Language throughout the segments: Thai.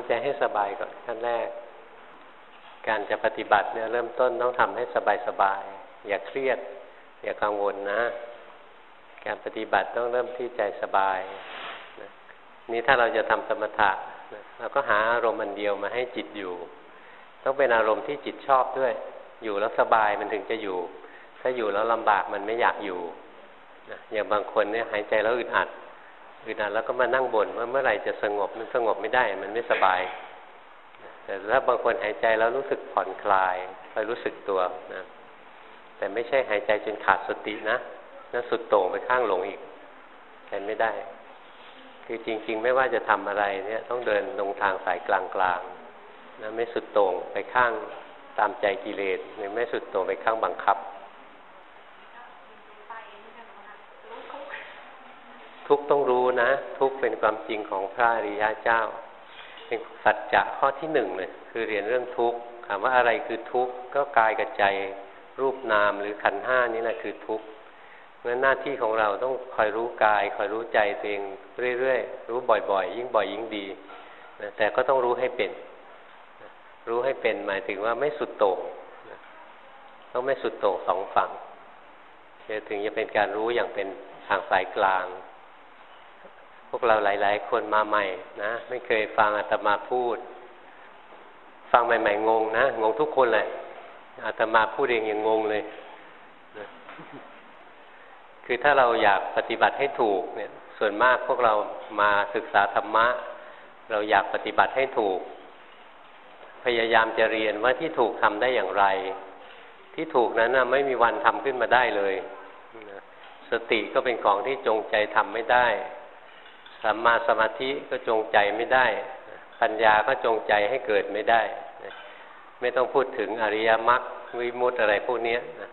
ำใจให้สบายก่อนขั้นแรก การจะปฏิบัติเนี่ยเริ่มต้นต้องทำให้สบายสบาย อย่าเครียด อย่ากังวลนะ การปฏิบัติต้องเริ่มที่ใจสบายนะนี่ถ้าเราจะทำสมถะเราก็หาอารมณ์อันเดียวมาให้จิตอยู่ ต้องเป็นอารมณ์ที่จิตชอบด้วย อยู่แล้วสบายมันถึงจะอยู่ ถ้าอยู่แล้วลำบากมันไม่อยากอยู่นะอย่างบางคนเนี่ยหายใจแล้วอึดอัด อึดอัดแล้วก็มานั่งบ่นว่าเมื่อไหร่จะสงบมันสงบไม่ได้ มันไม่สบาย แต่ถ้าบางคนหายใจแล้วรู้สึกผ่อนคลายคอยรู้สึกตัวนะ แต่ไม่ใช่หายใจจนขาดสตินะนั่นสุดโต่งไปข้างหลงอีกใช้ไม่ได้ คือจริง ๆ ไม่ว่าจะทำอะไรเนี่ย ต้องเดินลงทางสายกลางๆนะไม่สุดโต่งไปข้างตามใจกิเลสหรือไม่สุดโต่งไปข้างบังคับ ทุกต้องรู้นะ ทุกเป็นความจริงของพระอริยเจ้า เป็นสัจจะข้อที่หนึ่งเลยคือเรียนเรื่องทุกถามว่าอะไรคือทุกก็กายกับใจรูปนามหรือขันห้านี่แหละคือทุกเพราะหน้าที่ของเราต้องคอยรู้กาย คอยรู้ใจตัวเองเรื่อยๆ รู้บ่อยๆ ยิ่งบ่อยยิ่งดีนะแต่ก็ต้องรู้ให้เป็น รู้ให้เป็นหมายถึงว่าไม่สุดโต่งต้องไม่สุดโต่งสองฝั่งถึงจะเป็นการรู้อย่างเป็นทางสายกลาง วกเราหลาย ๆ คนมาใหม่นะ ไม่เคยฟังอาตมาพูด ฟังใหม่ ๆ งงนะงงทุกคนเลยอาตมาพูดเองยังงงเลยนะคือถ้าเราอยากปฏิบัติให้ถูกเนี่ย ส่วนมากพวกเรามาศึกษาธรรมะ เราอยากปฏิบัติให้ถูก พยายามจะเรียนว่าที่ถูกทำได้อย่างไร ที่ถูกนั้นนะไม่มีวันทำขึ้นมาได้เลย สติก็เป็นของที่จงใจทำไม่ได้ สัมมาสมาธิก็จงใจไม่ได้ ปัญญาก็จงใจให้เกิดไม่ได้ ไม่ต้องพูดถึงอริยมรรควิมุตอะไรพวกนี้นะ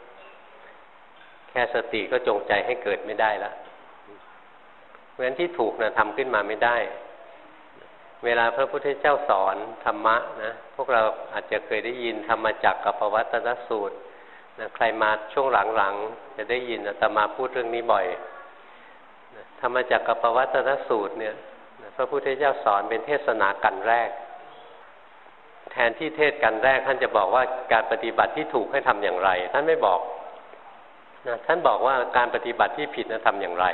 แค่สติก็จงใจให้เกิดไม่ได้ละเพราะฉะนั้นที่ถูกนะทำขึ้นมาไม่ได้ เวลาพระพุทธเจ้าสอนธรรมะนะพวกเราอาจจะเคยได้ยินธรรมจักกับปวัตตสูตรนะใครมาช่วงหลังๆจะได้ยินอาตมาพูดเรื่องนี้บ่อย ธรรมจักรปวัตนสูตรเนี่ยพระพุทธเจ้าสอนเป็นเทศนากันแรก แทนที่เทศกันแรก ท่านจะบอกว่าการปฏิบัติที่ถูกให้ทำอย่างไร ท่านไม่บอกนะท่านบอกว่าการปฏิบัติที่ผิดนะทำอย่างไร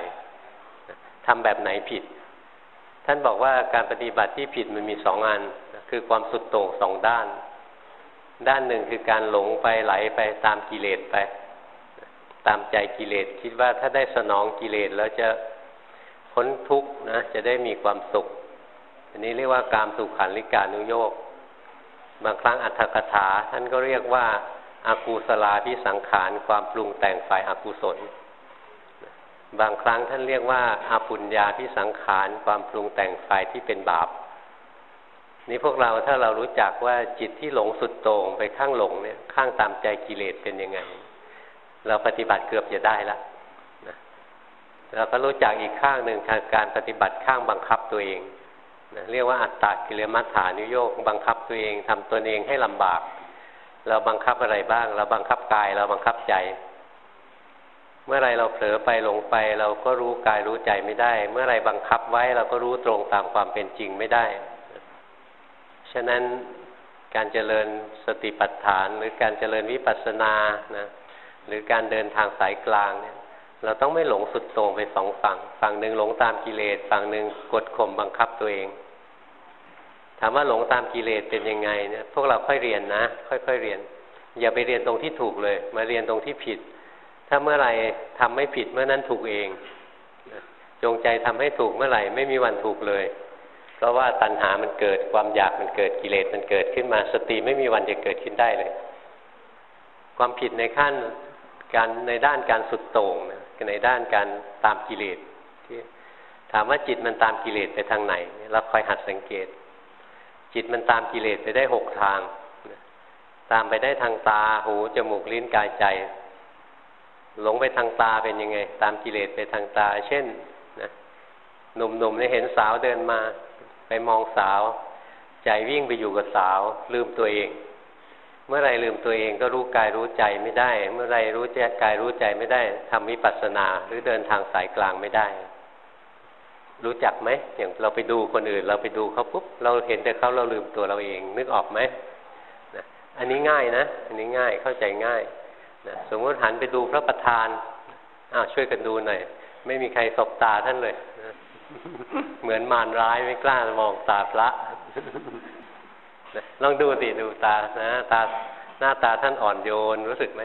ทำแบบไหนผิด ท่านบอกว่าการปฏิบัติที่ผิดมันมีสองอัน คือความสุดโต่งสองด้าน ด้านหนึ่งคือการหลงไปไหลไปตามกิเลสไป ตามใจกิเลสคิดว่าถ้าได้สนองกิเลสแล้วจะ พ้นทุกข์นะจะได้มีความสุข อันนี้เรียกว่าการสุขันลิกานุโยกบางครั้งอัตถกถา ท่านก็เรียกว่าอากูสลาพิสังขารความปรุงแต่งฝ่ายอากุศล บางครั้งท่านเรียกว่าอาปุญญาพิสังขารความปรุงแต่งฝ่ายที่เป็นบาป นี่พวกเราถ้าเรารู้จักว่าจิตที่หลงสุดโต่งไปข้างหลงเนี่ยข้างตามใจกิเลสเป็นยังไง เราปฏิบัติเกือบจะได้ละ เราก็รู้จักอีกข้างหนึ่งทางการปฏิบัติข้างบังคับตัวเองนะเรียกว่าอัตตากิเลมัฏฐานุโยกบังคับตัวเองทำตัวเองให้ลำบาก เราบังคับอะไรบ้าง เราบังคับกาย เราบังคับใจ เมื่อไรเราเผลอไปหลงไป เราก็รู้กายรู้ใจไม่ได้ เมื่อไรบังคับไว้เราก็รู้ตรงตามความเป็นจริงไม่ได้ ฉะนั้นการเจริญสติปัฏฐาน หรือการเจริญวิปัสสนานะหรือการเดินทางสายกลางเนี่ย เราต้องไม่หลงสุดโต่งไปสองฝั่ง ฝั่งหนึ่งหลงตามกิเลส ฝั่งหนึ่งกดข่มบังคับตัวเอง ถามว่าหลงตามกิเลสเป็นยังไงเนี่ย พวกเราค่อยเรียนนะ ค่อยๆเรียน อย่าไปเรียนตรงที่ถูกเลย มาเรียนตรงที่ผิด ถ้าเมื่อไหร่ทำไม่ผิดเมื่อนั้นถูกเอง จงใจทำให้ถูกเมื่อไหร่ไม่มีวันถูกเลย เพราะว่าตัณหามันเกิด ความอยากมันเกิด กิเลสมันเกิดขึ้นมา สติไม่มีวันจะเกิดขึ้นได้เลย ความผิดในขั้นการในด้านการสุดโต่งนะ ในด้านการตามกิเลสที่ถามว่าจิตมันตามกิเลสไปทางไหน เราคอยหัดสังเกต จิตมันตามกิเลสไปได้หกทาง ตามไปได้ทางตาหูจมูกลิ้นกายใจ หลงไปทางตาเป็นยังไง ตามกิเลสไปทางตา เช่นนะหนุ่มๆเนี่ยเห็นสาวเดินมา ไปมองสาว ใจวิ่งไปอยู่กับสาว ลืมตัวเอง เมื่อไรลืมตัวเองก็รู้กายรู้ใจไม่ได้ เมื่อไรรู้ใจกายรู้ใจไม่ได้ทำวิปัสสนาหรือเดินทางสายกลางไม่ได้ รู้จักไหมอย่างเราไปดูคนอื่น เราไปดูเขาปุ๊บเราเห็นแต่เขาเราลืมตัวเราเอง นึกออกไหมนะอันนี้ง่ายนะ อันนี้ง่ายเข้าใจง่ายนะสมมติหันไปดูพระประธานอ้าวช่วยกันดูหน่อยไม่มีใครสบตาท่านเลยนะเหมือนมารร้ายไม่กล้ามองตาพระ ลองดูสิดูตานะตาหน้าตาท่านอ่อนโยนรู้สึกไหม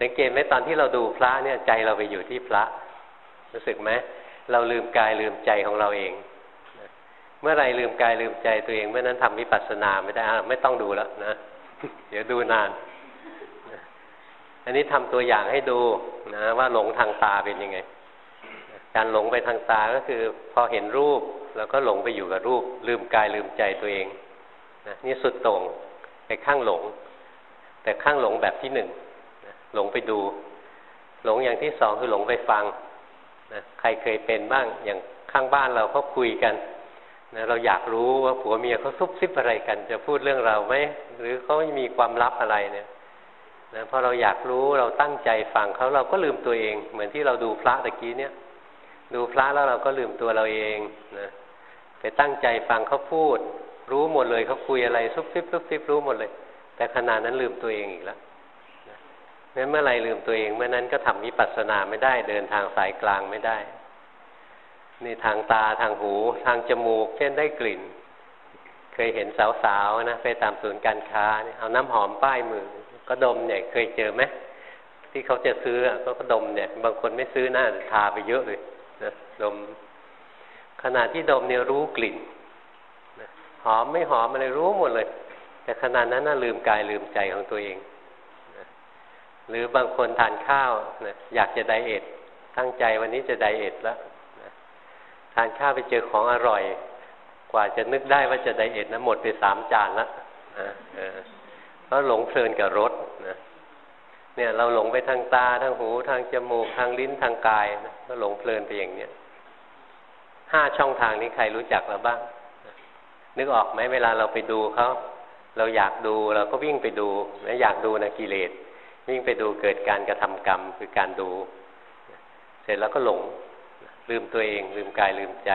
สังเกตไหมตอนที่เราดูพระเนี่ยใจเราไปอยู่ที่พระ รู้สึกไหมเราลืมกายลืมใจของเราเอง เมื่อไรลืมกายลืมใจตัวเองเมื่อนั้นทำวิปัสสนาไม่ได้ไม่ต้องดูแล้วนะเดี๋ยวดูนาน อันนี้ทำตัวอย่างให้ดูนะว่าหลงทางตาเป็นยังไง การหลงไปทางตาก็คือ พอเห็นรูป แล้วก็หลงไปอยู่กับรูป ลืมกายลืมใจตัวเอง นะนี่สุดตรงไปข้างหลง แต่ข้างหลงแบบที่หนึ่งหลงไปดู หลงอย่างที่สองคือหลงไปฟังนะใครเคยเป็นบ้างอย่างข้างบ้านเราเขาคุยกันนะเราอยากรู้ว่าผัวเมียเขาซุบซิบอะไรกัน จะพูดเรื่องเราไหมหรือเขามีความลับอะไรเนี่ยนะพอเราอยากรู้เราตั้งใจฟังเขาเราก็ลืมตัวเอง เหมือนที่เราดูพระตะกี้เนี่ย ดูพระแล้วเราก็ลืมตัวเราเองนะไปตั้งใจฟังเขาพูด รู้หมดเลยเขาคุยอะไรซุบซิบซุบซิบรู้หมดเลย แต่ขณะนั้นลืมตัวเองอีกแล้วงั้นเมื่อไรลืมตัวเองเมื่อนั้นก็ทำวิปัสสนาไม่ได้ เดินทางสายกลางไม่ได้นี่ทางตาทางหูทางจมูก เช่นได้กลิ่น เคยเห็นสาวๆนะไปตามศูนย์การค้าเนี่ยเอาน้ำหอมป้ายมือ ก็ดมเนี่ยเคยเจอไหมที่เขาจะซื้อก็ดมเนี่ย บางคนไม่ซื้อหน้าทาไปเยอะเลยนะดมขณะที่ดมเนี่ยรู้กลิ่น หอมไม่หอมอะไรรู้หมดเลย แต่ขณะนั้นน่าลืมกายลืมใจของตัวเองหรือบางคนทานข้าวนะอยากจะไดเอทตั้งใจวันนี้จะไดเอทแล้วนะทานข้าวไปเจอของอร่อย กว่าจะนึกได้ว่าจะไดเอทนะหมดไปสามจานแล้วนะเพราะหลงเพลินกับรสนะเนี่ยเราหลงไปทางตาทางหูทางจมูกทางลิ้นทางกายนะก็หลงเพลินไปอย่างเนี้ยห้าช่องทางนี้ใครรู้จักแล้วบ้าง นึกออกไหมเวลาเราไปดูเขาเราอยากดูเราก็วิ่งไปดูนะอยากดูนะกิเลสวิ่งไปดูเกิดการกระทำกรรมคือการดู เสร็จแล้วก็หลงลืมตัวเอง ลืมกายลืมใจ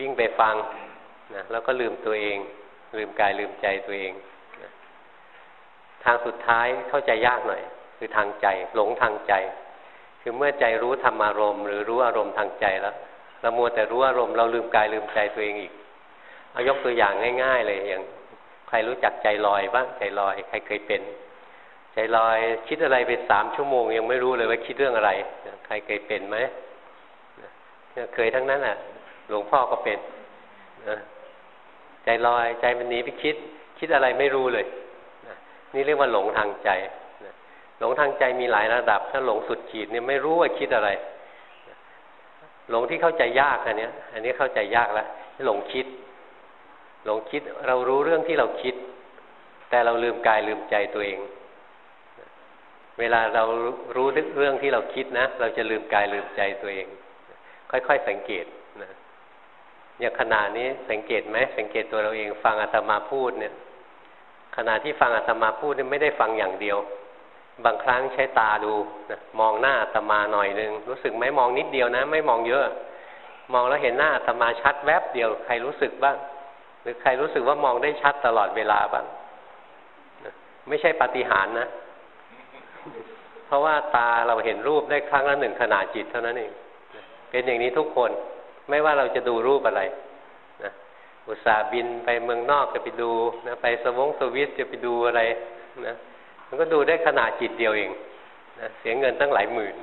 วิ่งไปฟังนะแล้วก็ลืมตัวเอง ลืมกายลืมใจตัวเองนะทางสุดท้ายเข้าใจยากหน่อย คือทางใจ หลงทางใจ คือเมื่อใจรู้ธรรมารมณ์ หรือรู้อารมณ์ทางใจแล้วเรามัวแต่รู้อารมณ์เราลืมกายลืมใจตัวเองอีก เอายกตัวอย่างง่าย ๆ เลยอย่างใครรู้จักใจลอยบ้างใจลอย ใครเคยเป็น ใจลอยคิดอะไรไปสามชั่วโมง ยังไม่รู้เลยว่าคิดเรื่องอะไร ใครเคยเป็นไหมเคยทั้งนั้นอะ หลวงพ่อก็เป็นใจลอยใจมันหนีไปคิด คิดอะไรไม่รู้เลยนี่เรียกว่าหลงทางใจหลงทางใจมีหลายระดับ ถ้าหลงสุดขีดเนี่ยไม่รู้ว่าคิดอะไร หลงที่เข้าใจยากอันนี้อันนี้เข้าใจยากแล้วหลงคิด หลงคิดเรารู้เรื่องที่เราคิด แต่เราลืมกายลืมใจตัวเอง เวลาเรารู้เรื่องที่เราคิดนะ เราจะลืมกายลืมใจตัวเอง ค่อยๆสังเกตนะอย่างขณะนี้สังเกตไหมสังเกตตัวเราเอง ฟังอาตมาพูดเนี่ย ขณะที่ฟังอาตมาพูดเนี่ยไม่ได้ฟังอย่างเดียว บางครั้งใช้ตาดูนะมองหน้าอาตมาหน่อยหนึ่งรู้สึกไหมมองนิดเดียวนะ ไม่มองเยอะ มองแล้วเห็นหน้าอาตมาชัดแวบเดียว ใครรู้สึกบ้าง หรือใครรู้สึกว่ามองได้ชัดตลอดเวลาบ้างไม่ใช่ปฏิหารนะ เพราะว่าตาเราเห็นรูปได้ครั้งละหนึ่งขนาดจิตเท่านั้นเอง เป็นอย่างนี้ทุกคนไม่ว่าเราจะดูรูปอะไรนะอุตส่าห์บินไปเมืองนอกจะไปดูนะไปสวงสวิสจะไปดูอะไรนะมันก็ดูได้ขนาดจิตเดียวเองนะเสียเงินตั้งหลายหมื่น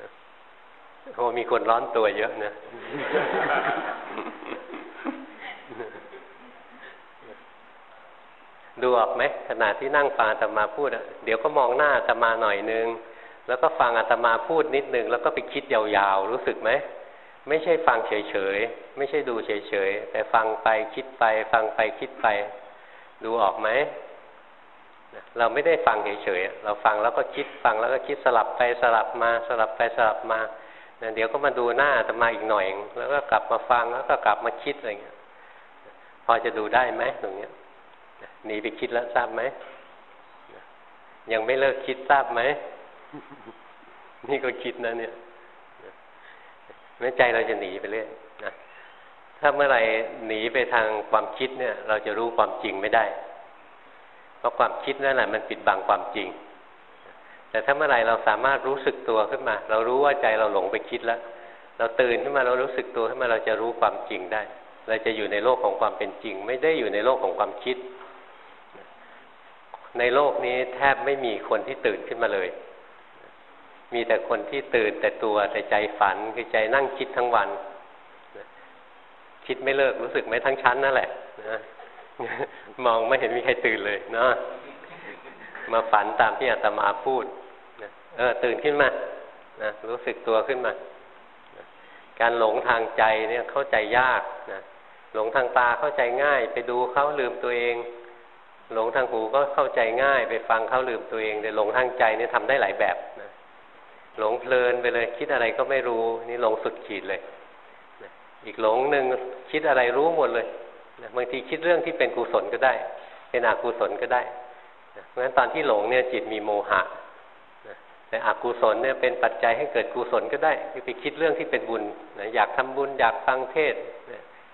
นะโอ้มีคนร้อนตัวเยอะนะ ดูออกไหมขณะที่นั่งฟังอาตมาพูดเดี๋ยวก็มองหน้าอาตมาหน่อยนึง แล้วก็ฟังอาตมาพูดนิดนึง แล้วก็ไปคิดยาวๆ รู้สึกไหม ไม่ใช่ฟังเฉยๆ ไม่ใช่ดูเฉยๆ แต่ฟังไปคิดไป ฟังไปคิดไป ดูออกไหม เราไม่ได้ฟังเฉยๆ เราฟังแล้วก็คิดฟังแล้วก็คิดสลับไปสลับมาสลับไปสลับมาเดี๋ยวก็มาดูหน้าอาตมาอีกหน่อย แล้วก็กลับมาฟังแล้วก็กลับมาคิดอะไรเงี้ย พอจะดูได้ไหมตรงเนี้ย หนีไปคิดแล้วทราบไหมยังไม่เลิกคิดทราบไหมนี่ก็คิดนะเนี่ยไม่ใจเราจะหนีไปเรื่อยนะถ้าเมื่อไรหนีไปทางความคิดเนี่ย เราจะรู้ความจริงไม่ได้ เพราะความคิดนั่นแหละมันปิดบังความจริง แต่ถ้าเมื่อไรเราสามารถรู้สึกตัวขึ้นมา เรารู้ว่าใจเราหลงไปคิดแล้ว เราตื่นขึ้นมาเรารู้สึกตัวขึ้นมาเราจะรู้ความจริงได้ เราจะอยู่ในโลกของความเป็นจริง ไม่ได้อยู่ในโลกของความคิด ในโลกนี้แทบไม่มีคนที่ตื่นขึ้นมาเลย มีแต่คนที่ตื่นแต่ตัวแต่ใจฝันคือใจนั่งคิดทั้งวัน คิดไม่เลิกรู้สึกไหมทั้งชั้นนั่นแหละนะมองไม่เห็นมีใครตื่นเลยเนาะมาฝันตามที่อาตมาพูดนะเออ ตื่นขึ้นมานะรู้สึกตัวขึ้นมาการหลงทางใจเนี่ยเข้าใจยากนะหลงทางตาเข้าใจง่าย ไปดูเขาลืมตัวเอง หลงทางหูก็เข้าใจง่าย ไปฟังเขาลืมตัวเองแต่หลงทางใจเนี่ยทำได้หลายแบบนะหลงเพลินไปเลยคิดอะไรก็ไม่รู้ นี่หลงสุดขีดเลยอีกหลงหนึ่งคิดอะไรรู้หมดเลยบางทีคิดเรื่องที่เป็นกุศลก็ได้ เป็นอกุศลก็ได้เพราะฉะนั้นตอนที่หลงเนี่ยจิตมีโมหะแต่อกุศลเนี่ยเป็นปัจจัยให้เกิดกุศลก็ได้ที่ไปคิดเรื่องที่เป็นบุญอยากทำบุญอยากฟังเทศ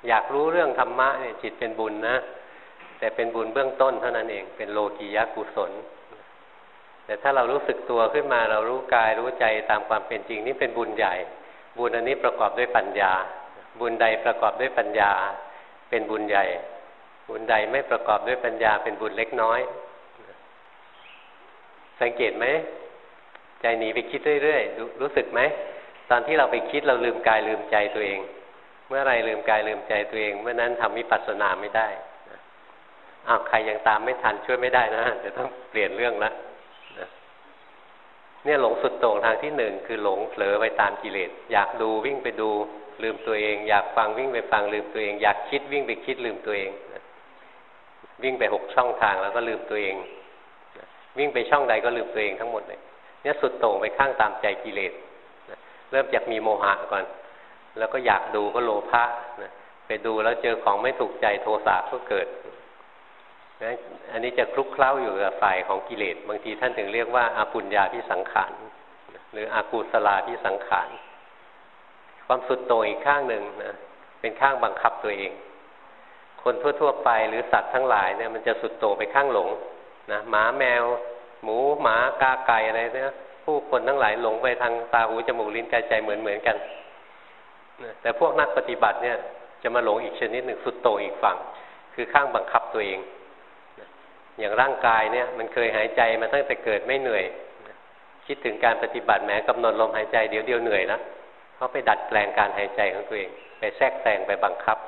อยากรู้เรื่องธรรมะเนี่ยจิตเป็นบุญนะ แต่เป็นบุญเบื้องต้นเท่านั้นเอง เป็นโลกียกุศล แต่ถ้าเรารู้สึกตัวขึ้นมาเรารู้กายรู้ใจตามความเป็นจริงนี่เป็นบุญใหญ่ บุญอันนี้ประกอบด้วยปัญญา บุญใดประกอบด้วยปัญญา เป็นบุญใหญ่ บุญใดไม่ประกอบด้วยปัญญา เป็นบุญเล็กน้อย สังเกตไหมใจหนีไปคิดเรื่อยๆรรู้สึกไหมตอนที่เราไปคิดเราลืมกายลืมใจตัวเอง เมื่อไรลืมกายลืมใจตัวเอง เมื่อนั้นทำวิปัสสนาไม่ได้ อ้าวใครยังตามไม่ทันช่วยไม่ได้นะเดี๋ยวต้องเปลี่ยนเรื่องละเนี่ยหลงสุดโต่งทางที่หนึ่งคือหลงเผลอไปตามกิเลสอยากดูวิ่งไปดูลืมตัวเอง อยากฟังวิ่งไปฟังลืมตัวเอง อยากคิดวิ่งไปคิดลืมตัวเองวิ่งไปหกช่องทางแล้วก็ลืมตัวเองวิ่งไปช่องใดก็ลืมตัวเองทั้งหมดเลยเนี่ยสุดโต่งไปข้างตามใจกิเลสเริ่มจากมีโมหะก่อน แล้วก็อยากดูก็โลภะไปดูแล้วเจอของไม่ถูกใจโทสะก็เกิด อันนี้จะคลุกเคล้าอยู่กับฝ่ายของกิเลสบางทีท่านถึงเรียกว่าอาปุญญาที่สังขารหรืออากูสลาที่สังขารความสุดโต่งอีกข้างหนึ่งนะเป็นข้างบังคับตัวเอง คนทั่วๆไปหรือสัตว์ทั้งหลายเนี่ยมันจะสุดโต่งไปข้างหลงนะหมาแมว หมูหมากาไก่อะไรเนี่ยผู้คนทั้งหลายหลงไปทางตาหูจมูกลิ้นกายใจเหมือนเหมือนกันแต่พวกนักปฏิบัติเนี่ยจะมาหลงอีกชนิดหนึ่งสุดโต่งอีกฝั่ง คือข้างบังคับตัวเอง อย่างร่างกายเนี่ย มันเคยหายใจมาตั้งแต่เกิดไม่เหนื่อย คิดถึงการปฏิบัติแม้กำหนดลมหายใจเดี๋ยวเดียวเหนื่อยแล้วเขาไปดัดแปลงการหายใจของตัวเอง ไปแทรกแซงไปบังคับ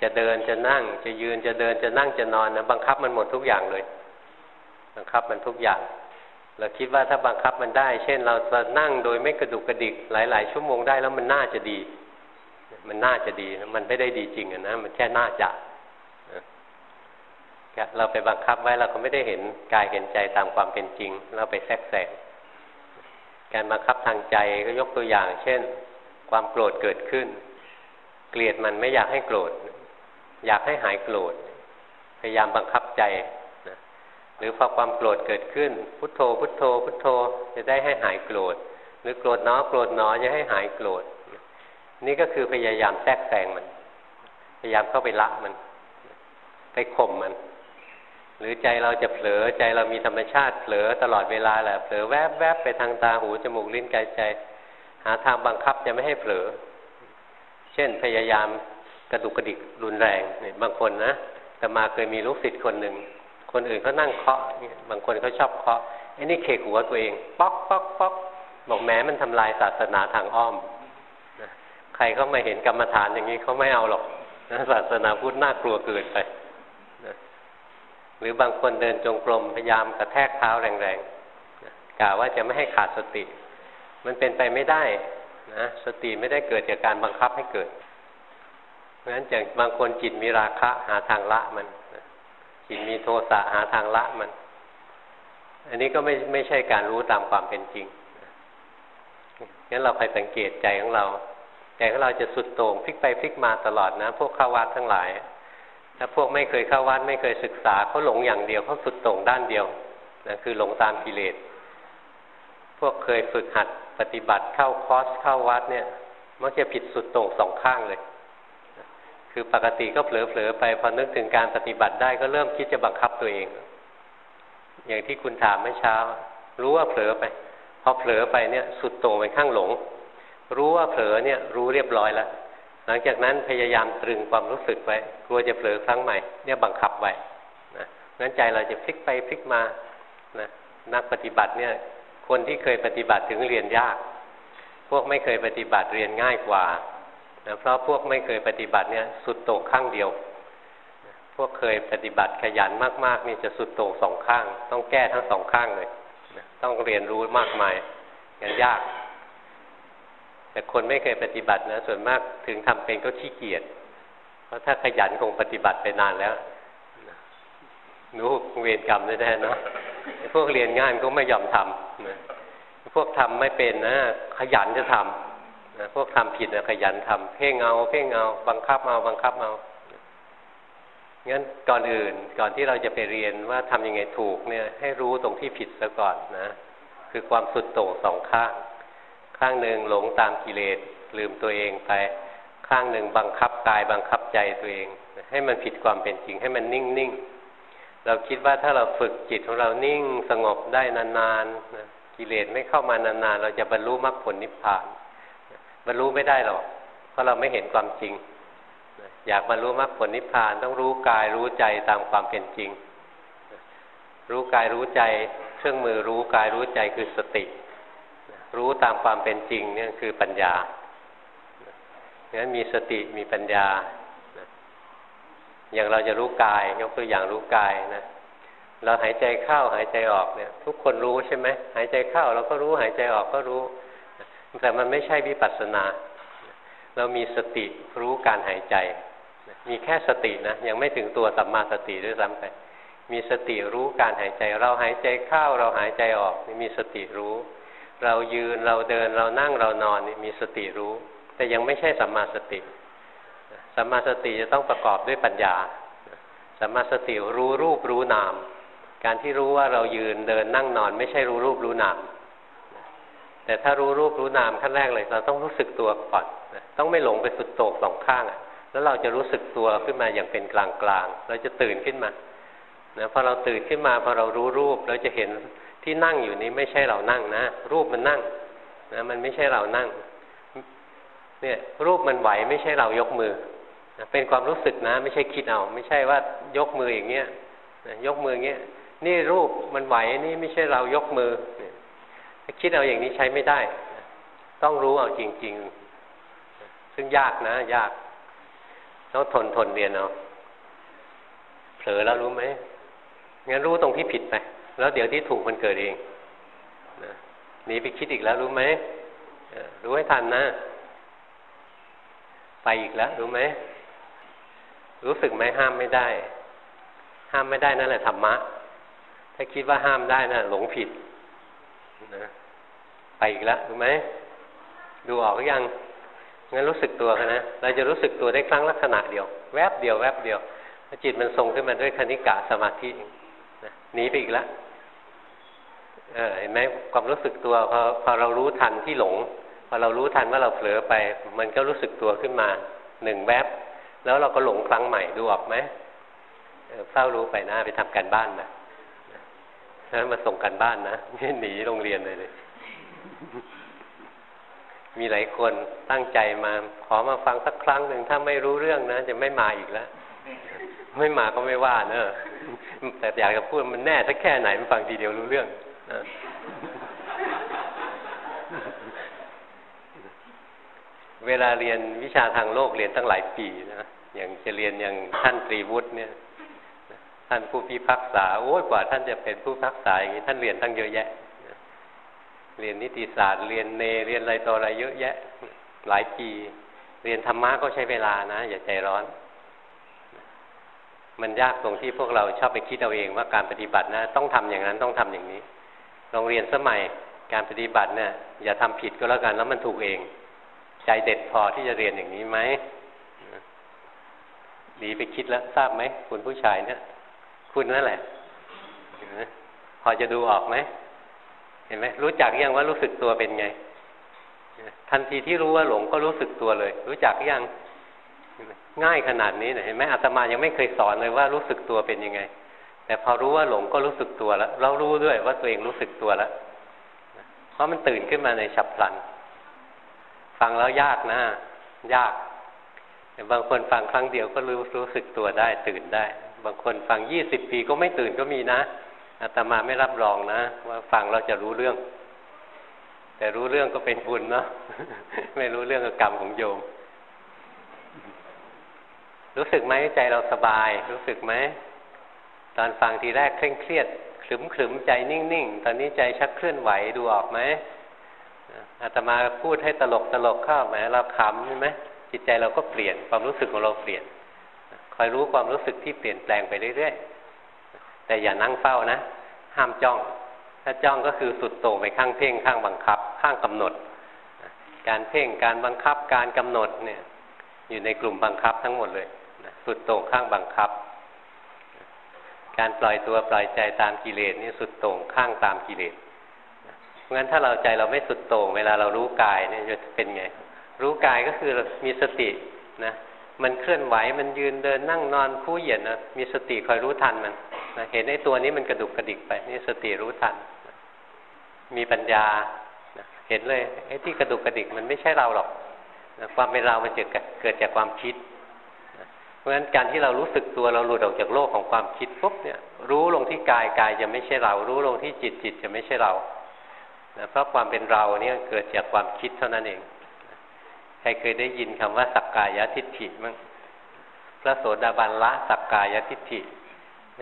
จะเดินจะนั่งจะยืนจะเดินจะนั่งจะนอนนะบังคับมันหมดทุกอย่างเลย บังคับมันทุกอย่างเราคิดว่าถ้าบังคับมันได้ เช่น เราจะนั่งโดยไม่กระดุกกระดิกหลาย ๆ ชั่วโมงได้แล้วมันน่าจะดี มันน่าจะดี มันไม่ได้ดีจริงนะ มันแค่น่าจะ เราไปบังคับไว้เราก็ไม่ได้เห็นกายเห็นใจตามความเป็นจริง เราไปแทรกแซงการบังคับทางใจก็ยกตัวอย่าง เช่น ความโกรธเกิดขึ้น เกลียดมันไม่อยากให้โกรธ อยากให้หายโกรธ พยายามบังคับใจนะหรือพอความโกรธเกิดขึ้น พุทโธ พุทโธ พุทโธ จะได้ให้หายโกรธ หรือโกรธน้อโกรธน้อจะให้หายโกรธ นี่ก็คือพยายามแทรกแซงมัน พยายามเข้าไปละมัน ไปข่มมัน หรือใจเราจะเผลอใจเรามีธรรมชาติเผลอตลอดเวลาแหละเผลอแวบแวบไปทางตาหูจมูกลิ้นกายใจ หาทางบังคับจะไม่ให้เผลอ เช่นพยายามกระดุกกระดิกรุนแรงเนี่ยบางคนนะแต่มาเคยมีลูกศิษย์คนหนึ่งคนอื่นเขานั่งเคาะบางคนเขาชอบเคาะไอ้นี่เคหัวตัวเอง ป๊อกป๊อกป๊อกบอกแม้มันทำลายศาสนาทางอ้อมใครเข้ามาเห็นกรรมฐานอย่างนี้เขาไม่เอาหรอกศาสนาพุทธน่ากลัวเกินไป หรือบางคนเดินจงกรมพยายามกระแทกเท้าแรงๆกล่าวว่าจะไม่ให้ขาดสติ มันเป็นไปไม่ได้นะสติไม่ได้เกิดจากการบังคับให้เกิดเพราะฉะนั้นอย่างบางคนจิตมีราคะหาทางละมันจิตมีโทสะหาทางละมัน อันนี้ก็ไม่ไม่ใช่การรู้ตามความเป็นจริงงั้นเราคอยสังเกตใจของเราใจของเราจะสุดโต่งพลิกไปพลิกมาตลอดนะ พวกข้าวัดทั้งหลาย ถ้าพวกไม่เคยเข้าวัดไม่เคยศึกษาเขาหลงอย่างเดียวเขาสุดตรงด้านเดียวนะคือหลงตามกิเลส พวกเคยฝึกหัดปฏิบัติเข้าคอร์สเข้าวัดเนี่ย มักจะผิดสุดต่งสองข้างเลย คือปกติก็เผลอๆไปพอนึกถึงการปฏิบัติได้ก็เริ่มคิดจะบังคับตัวเอง อย่างที่คุณถามเมื่อเช้า รู้ว่าเผลอไป พอเผลอไปเนี่ย สุดต่งไปข้างหลง รู้ว่าเผลอเนี่ย รู้เรียบร้อยแล้ว หลังจากนั้นพยายามตรึงความรู้สึกไว้ กลัวจะเผลอครั้งใหม่เนี่ยบังคับไว้นะงั้นใจเราจะพลิกไปพลิกมานะนักปฏิบัติเนี่ย คนที่เคยปฏิบัติถึงเรียนยาก พวกไม่เคยปฏิบัติเรียนง่ายกว่านะเพราะพวกไม่เคยปฏิบัติเนี่ยสุดโต่งข้างเดียว พวกเคยปฏิบัติขยันมาก ๆ นี่จะสุดโต่งสองข้าง ต้องแก้ทั้งสองข้างเลย ต้องเรียนรู้มากมายยังยาก แต่คนไม่เคยปฏิบัตินะส่วนมากถึงทำเป็นก็ขี้เกียจเพราะถ้าขยันคงปฏิบัติไปนานแล้วรู้เวรกรรมแน่ๆเนาะพวกเรียนงานก็ไม่ยอมทำนะพวกทำไม่เป็นนะขยันจะทำนะพวกทำผิดนะขยันทำเพ่งเอาเพ่งเอา บังคับเอาบังคับเอางั้นก่อนอื่นก่อนที่เราจะไปเรียนว่าทำยังไงถูกเนี่ย ให้รู้ตรงที่ผิดซะก่อนนะ คือความสุดโต่งสองข้าง ข้างหนึ่งหลงตามกิเลสลืมตัวเองไป ข้างหนึ่งบังคับกายบังคับใจตัวเอง ให้มันผิดความเป็นจริงให้มันนิ่งๆเราคิดว่าถ้าเราฝึกจิตของเรานิ่งสงบได้นานๆนะกิเลสไม่เข้ามานานๆ เราจะบรรลุมรรคผลนิพพาน บรรลุไม่ได้หรอก เพราะเราไม่เห็นความจริง อยากบรรลุมรรคผลนิพพานต้องรู้กายรู้ใจตามความเป็นจริง รู้กายรู้ใจ เครื่องมือรู้กายรู้ใจคือสติ รู้ตามความเป็นจริงเนี่ยคือปัญญางั้นมีสติมีปัญญา อย่างเราจะรู้กายยกตัวอย่างรู้กายนะเราหายใจเข้าหายใจออกเนี่ย ทุกคนรู้ใช่ไหมหายใจเข้าเราก็รู้หายใจออกก็รู้ แต่มันไม่ใช่วิปัสสนา เรามีสติรู้การหายใจ มีแค่สตินะยังไม่ถึงตัวสัมมาสติด้วยซ้ำไปมีสติรู้การหายใจ เราหายใจเข้าเราหายใจออกมีสติรู้ เรายืนเราเดินเรานั่งเรานอนมีสติรู้ แต่ยังไม่ใช่สัมมาสติสัมมาสติจะต้องประกอบด้วยปัญญาสัมมาสติรู้รูปรู้นาม การที่รู้ว่าเรายืนเดินนั่งนอน ไม่ใช่รู้รูปรู้นาม แต่ถ้ารู้รูปรู้นามขั้นแรกเลย เราต้องรู้สึกตัวก่อนต้องไม่หลงไปสุดโต่งสองข้างแล้วเราจะรู้สึกตัวขึ้นมาอย่างเป็นกลางกลางเราจะตื่นขึ้นมานะพอเราตื่นขึ้นมาพอเรารู้รูปเราจะเห็น ที่นั่งอยู่นี้ไม่ใช่เรานั่งนะ รูปมันนั่งนะมันไม่ใช่เรานั่ง เนี่ย รูปมันไหวไม่ใช่เรายกมือนะเป็นความรู้สึกนะ ไม่ใช่คิดเอา ไม่ใช่ว่ายกมืออย่างเงี้ยนะยกมืออย่างเงี้ยนี่รูปมันไหวนี่ไม่ใช่เรายกมือเนี่ยถ้าคิดเอาอย่างนี้ใช้ไม่ได้ ต้องรู้เอาจริง ๆ ซึ่งยากนะ ยาก ต้องทนทนเรียนเอาเผลอแล้วรู้ไหมงั้นรู้ตรงที่ผิดไป แล้วเดี๋ยวที่ถูกมันเกิดเองหนีไปคิดอีกแล้วรู้ไหมรู้ให้ทันนะ ไปอีกแล้วรู้ไหมรู้สึกไหมห้ามไม่ได้ ห้ามไม่ได้นั่นแหละธรรมะ ถ้าคิดว่าห้ามได้นะ่ะ หลงผิดนะไปอีกแล้วรู้ไหมดูออกหรือยังงั้นรู้สึกตัวนะเราจะรู้สึกตัวได้ครั้งลักษณะเดียว แวบเดียวแวบเดียวจิตมันทรงขึ้นมาด้วยคณิกะสมาธิหนีไปอีกแล้ว เออเห็นไหมความรู้สึกตัวพอพอเรารู้ทันที่หลง พอเรารู้ทันว่าเราเผลอไป มันก็รู้สึกตัวขึ้นมาหนึ่งแวบแล้วเราก็หลงครั้งใหม่ดูออกไหมเฝ้ารู้ไปนะไปทำการบ้านนะแล้วมาส่งกันบ้านนะไม่หนีโรงเรียนเลยเลย มีหลายคนตั้งใจมา ขอมาฟังสักครั้งหนึ่งถ้าไม่รู้เรื่องนะจะไม่มาอีกแล้ว ไม่มาก็ไม่ว่าเนอะแต่อยากจะพูดมันแน่สักแค่ไหนมันฟังทีเดียวรู้เรื่อง เวลาเรียนวิชาทางโลกเรียนตั้งหลายปีนะอย่างจะเรียนอย่างท่านตรีวุฒิเนี่ย ท่านผู้พิพากษาโอ้ยกว่าท่านจะเป็นผู้พิพากษาอย่างนี้ท่านเรียนตั้งเยอะแยะ เรียนนิติศาสตร์ เรียนเนเรียนอะไรต่ออะไรเยอะแยะ หลายปี เรียนธรรมะก็ใช้เวลานะ อย่าใจร้อน มันยากตรงที่พวกเราชอบไปคิดเอาเองว่าการปฏิบัตินะ ต้องทำอย่างนั้นต้องทำอย่างนี้ โรงเรียนสมัยการปฏิบัติเนี่ยอย่าทำผิดก็แล้วกันแล้วมันถูกเอง ใจเด็ดพอที่จะเรียนอย่างนี้ไหมดีไปคิดแล้วทราบไหมคุณผู้ชายเนี่ย คุณนั่นแหละพอจะดูออกไหมเห็นไหมรู้จักยังว่ารู้สึกตัวเป็นไง ทันทีที่รู้ว่าหลงก็รู้สึกตัวเลย รู้จักยังง่ายขนาดนี้เห็นไหมอาตมายังไม่เคยสอนเลยว่ารู้สึกตัวเป็นยังไง แต่พอรู้ว่าหลงก็รู้สึกตัวแล้ว เรารู้ด้วยว่าตัวเองรู้สึกตัวแล้ว เพราะมันตื่นขึ้นมาในฉับพลัน ฟังแล้วยากนะ ยาก แต่บางคนฟังครั้งเดียวก็รู้รู้สึกตัวได้ ตื่นได้ บางคนฟังยี่สิบปีก็ไม่ตื่นก็มีนะอาตมาไม่รับรองนะ ว่าฟังเราจะรู้เรื่อง แต่รู้เรื่องก็เป็นบุญเนาะไม่รู้เรื่องก็กรรมของโยม รู้สึกไหมใจเราสบาย รู้สึกไหม ตอนฟังทีแรกเคร่งเครียดขลึมขลึมใจนิ่งๆ ตอนนี้ใจชักเคลื่อนไหวดูออกไหมอาตมาพูดให้ตลกตลกเข้าไหมเราขำใช่ไหมจิตใจเราก็เปลี่ยนความรู้สึกของเราเปลี่ยนคอยรู้ความรู้สึกที่เปลี่ยนแปลงไปเรื่อยๆแต่อย่านั่งเฝ้านะ ห้ามจ้อง ถ้าจ้องก็คือสุดโต่งไปข้างเพ่งข้างบังคับ ข้างกำหนด การเพ่งการบังคับการกำหนดเนี่ย อยู่ในกลุ่มบังคับทั้งหมดเลยสุดโต่งข้างบังคับ การปล่อยตัวปล่อยใจตามกิเลสนี่สุดโต่งข้างตามกิเลสเพราะงั้นถ้าเราใจเราไม่สุดโต่งเวลาเรารู้กายเนี่ยจะเป็นไง รู้กายก็คือมีสตินะมันเคลื่อนไหวมันยืนเดินนั่งนอนคู่เหยียดนะมีสติคอยรู้ทันมันนะเห็นไอ้ตัวนี้มันกระดุกกระดิกไปนี่สติรู้ทัน มีปัญญานะเห็นเลยไอ้ที่กระดุกกระดิกมันไม่ใช่เราหรอกนะความเป็นเรามันเกิดเกิดจากความคิด ราะฉะนั้นการที่เรารู้สึกตัวเราหลุดออกจากโลกของความคิดปุ๊บเนี่ยรู้ลงที่กายกายจะไม่ใช่เรา รู้ลงที่จิตจิตจะไม่ใช่เรานะเพราะความเป็นเราเนี่ยเกิดจากความคิดเท่านั้นเอง ใครเคยได้ยินคำว่าสักกายทิฏฐิมั้งพระโสดาบันละสักกายทิฏฐิ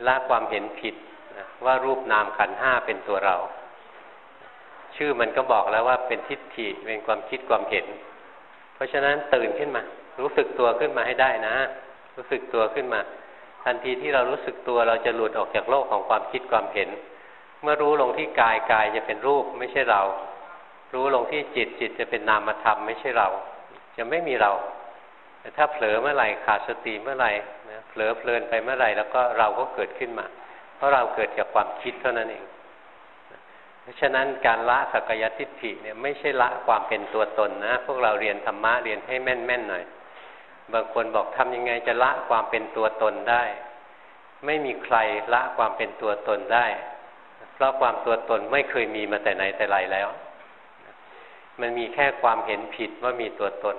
ละความเห็นผิดนะว่ารูปนามขันห้าเป็นตัวเรา ชื่อมันก็บอกแล้วว่าเป็นทิฏฐิเป็นความคิดความเห็น เพราะฉะนั้นตื่นขึ้นมา รู้สึกตัวขึ้นมาให้ได้นะ รู้สึกตัวขึ้นมา ทันทีที่เรารู้สึกตัวเราจะหลุดออกจากโลกของความคิดความเห็น เมื่อรู้ลงที่กายกายจะเป็นรูปไม่ใช่เรา รู้ลงที่จิตจิตจะเป็นนามธรรมไม่ใช่เรา จะไม่มีเรา แต่ถ้าเผลอเมื่อไหร่ขาดสติเมื่อไหร่เผลอเพลินไปเมื่อไหร่แล้วก็เราก็เกิดขึ้นมา เพราะเราเกิดจากความคิดเท่านั้นเองเพราะฉะนั้นการละสักยทิฏฐิเนี่ยไม่ใช่ละความเป็นตัวตนนะ พวกเราเรียนธรรมะเรียนให้แม่นๆหน่อย บางคนบอกทำยังไงจะละความเป็นตัวตนได้ ไม่มีใครละความเป็นตัวตนได้ เพราะความตัวตนไม่เคยมีมาแต่ไหนแต่ไรแล้ว มันมีแค่ความเห็นผิดว่ามีตัวตน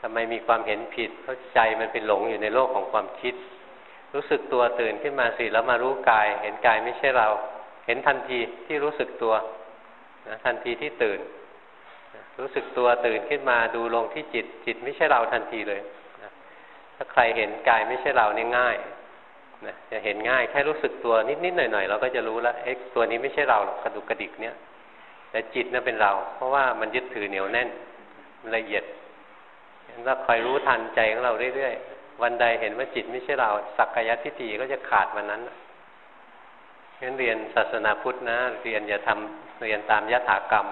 ทำไมมีความเห็นผิด เพราะใจมันเป็นหลงอยู่ในโลกของความคิด รู้สึกตัวตื่นขึ้นมาสิแล้วมารู้กาย เห็นกายไม่ใช่เรา เห็นทันทีที่รู้สึกตัวนะทันทีที่ตื่น รู้สึกตัวตื่นขึ้นมาดูลงที่จิต จิตไม่ใช่เราทันทีเลย ถ้าใครเห็นกายไม่ใช่เราเนี่ยง่ายนะจะเห็นง่ายแค่รู้สึกตัวนิดๆหน่อยๆเราก็จะรู้แล้วเอ๊ะตัวนี้ไม่ใช่เราหรอกกระดุกกระดิกเนี่ย แต่จิตนั่นเป็นเรา เพราะว่ามันยึดถือเหนียวแน่นละเอียดเราคอยรู้ทันใจของเราเรื่อยๆวันใดเห็นว่าจิตไม่ใช่เรา สักกายทิฏฐิก็จะขาดวันนั้นงั้นเรียนศาสนาพุทธนะ เรียนอย่าทำเรียนตามยถากรรม